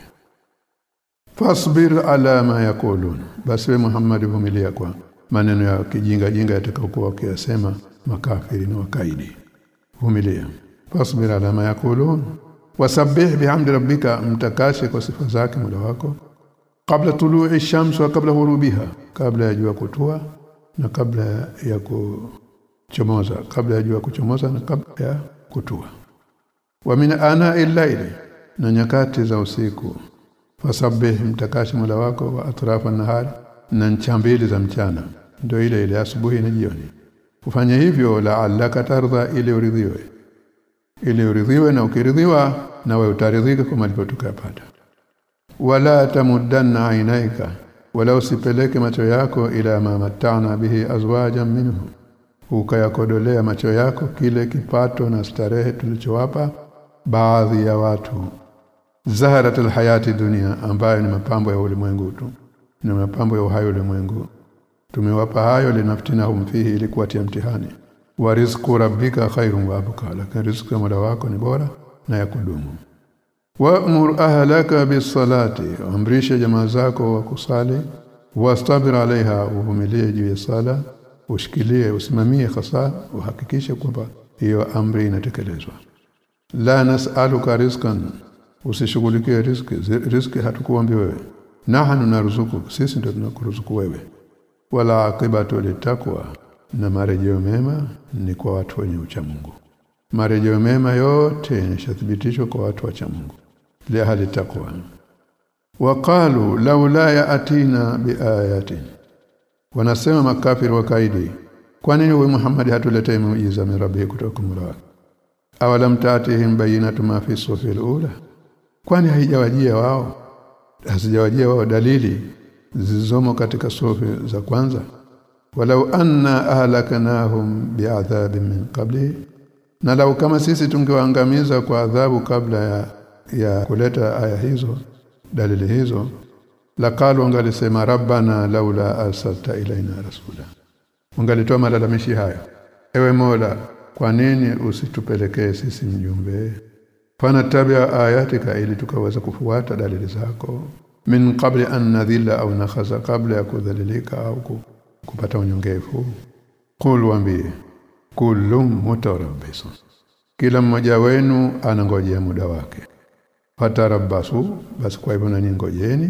Fasbir ala ma yaqulun. Basi Muhammad vumilia kwa maneno ya kijinga jinga yatakayokuwa wakiyasema makafiri na wakaidi. Vumilia. Fasbir ala ma yaqulun. Wasabbih bihamdi rabbika mtakashe kwa sifa zake Mola wako kabla tulu'i shams wa kabla hurubiha kabla ya jua kutua na kabla ya kuchomoza. Kabla ya jua kuchomoza na kabla ya kutua. Wa min ana al-layli na nyakati za usiku. Fasabbih mtakashi mula wako wa atrafa nahar na nchambili za mchana. Ndio ile ile asubuhi na jioni. Kufanya hivyo la'allaka tardha ili uridhiwe. Ili uridhiwe na ukiridhiwa na wewe utaridhika kama ulipotokapata wala tamuddanna ainaika wala usipeleke macho yako ila ma matana bihi azwajan minhu. Ukayakodolea macho yako kile kipato na starehe tulichowapa baadhi ya watu. Zaharatul hayati dunia ambayo ni mapambo ya ulimwengu tu ni mapambo ya uhai ulimwengu. Tumewapa hayo linaftina humfihi ili kuwatia mtihani. Wa rizqu rabbika khairun wa abqa lakini riziki ya mola wako ni bora na ya kudumu wa'mur ahlaka bis-salati amrisha jamaa zako wa kusali. Wastabir alaiha uvumilie juu ya sala. Ushikilie usimamie hasa uhakikishe kwamba hiyo amri inatekelezwa. La nas'aluka rizqan usishughulikie riziki riziki hatukuombi wewe. Nahnu naruzuku sisi ndio tunakuruzuku wewe. Wala aqibatu litakwa na marejeo mema ni kwa watu wenye ucha Mungu. Marejeo mema yote yanathibitishwa kwa watu wa Mungu li ahli taqwa. Waqalu laula yaatina biayatin wanasema makafiri wakaidi kwa nini wewe Muhammad hatuletee muujiza min rabbi kutoka Mola awalam taatihim bayyinatu ma fi sufil ula kwani haijawajia wao? Hazijawajia wao dalili zilizomo katika sufi za kwanza? Walau anna ahlaknahum bi'adhabin min qabli na lau kama sisi tungewaangamiza kwa adhabu kabla ya, ya kuleta aya hizo dalili hizo laqalu angalisema rabbana laula arsalta ilaina rasula. Ungalitoa malalamishi hayo ewe mola kwa nini usitupelekee sisi mjumbe? Fana tabia ayatika ili tukaweza kufuata dalili zako. Min qabli an nadhilla au nakhaza kabla ya kudhalilika au kupata unyongefu qul wambie kullum mutarabbisun kila mmoja wenu anangojea muda wake fatarabbasu basi kwa hivyo nani ngojeni?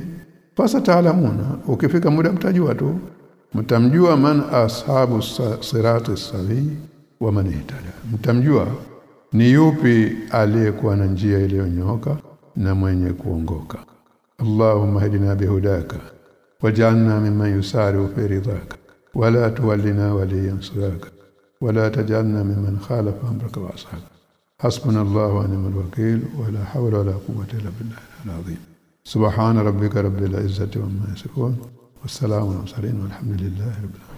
Fasataalamuna ukifika muda mtajua tu. Mtamjua man ashabu sirati sawi wa man ihtada. Mtamjua ni yupi aliyekuwa na njia iliyonyoka na mwenye kuongoka. Allahumma hadina bihudaka waj'alna mimman yusari'u fi ridhaka wala tuwallina waliyan suraka wala tajalna mimman khalafa amraka wa ashaka حسبنا الله ونعم الوكيل ولا حول ولا قوة إلا بالله العظيم. سبحان ربك رب العزة وما يصفون والسلام على المرسلين والحمد لله رب العالمين.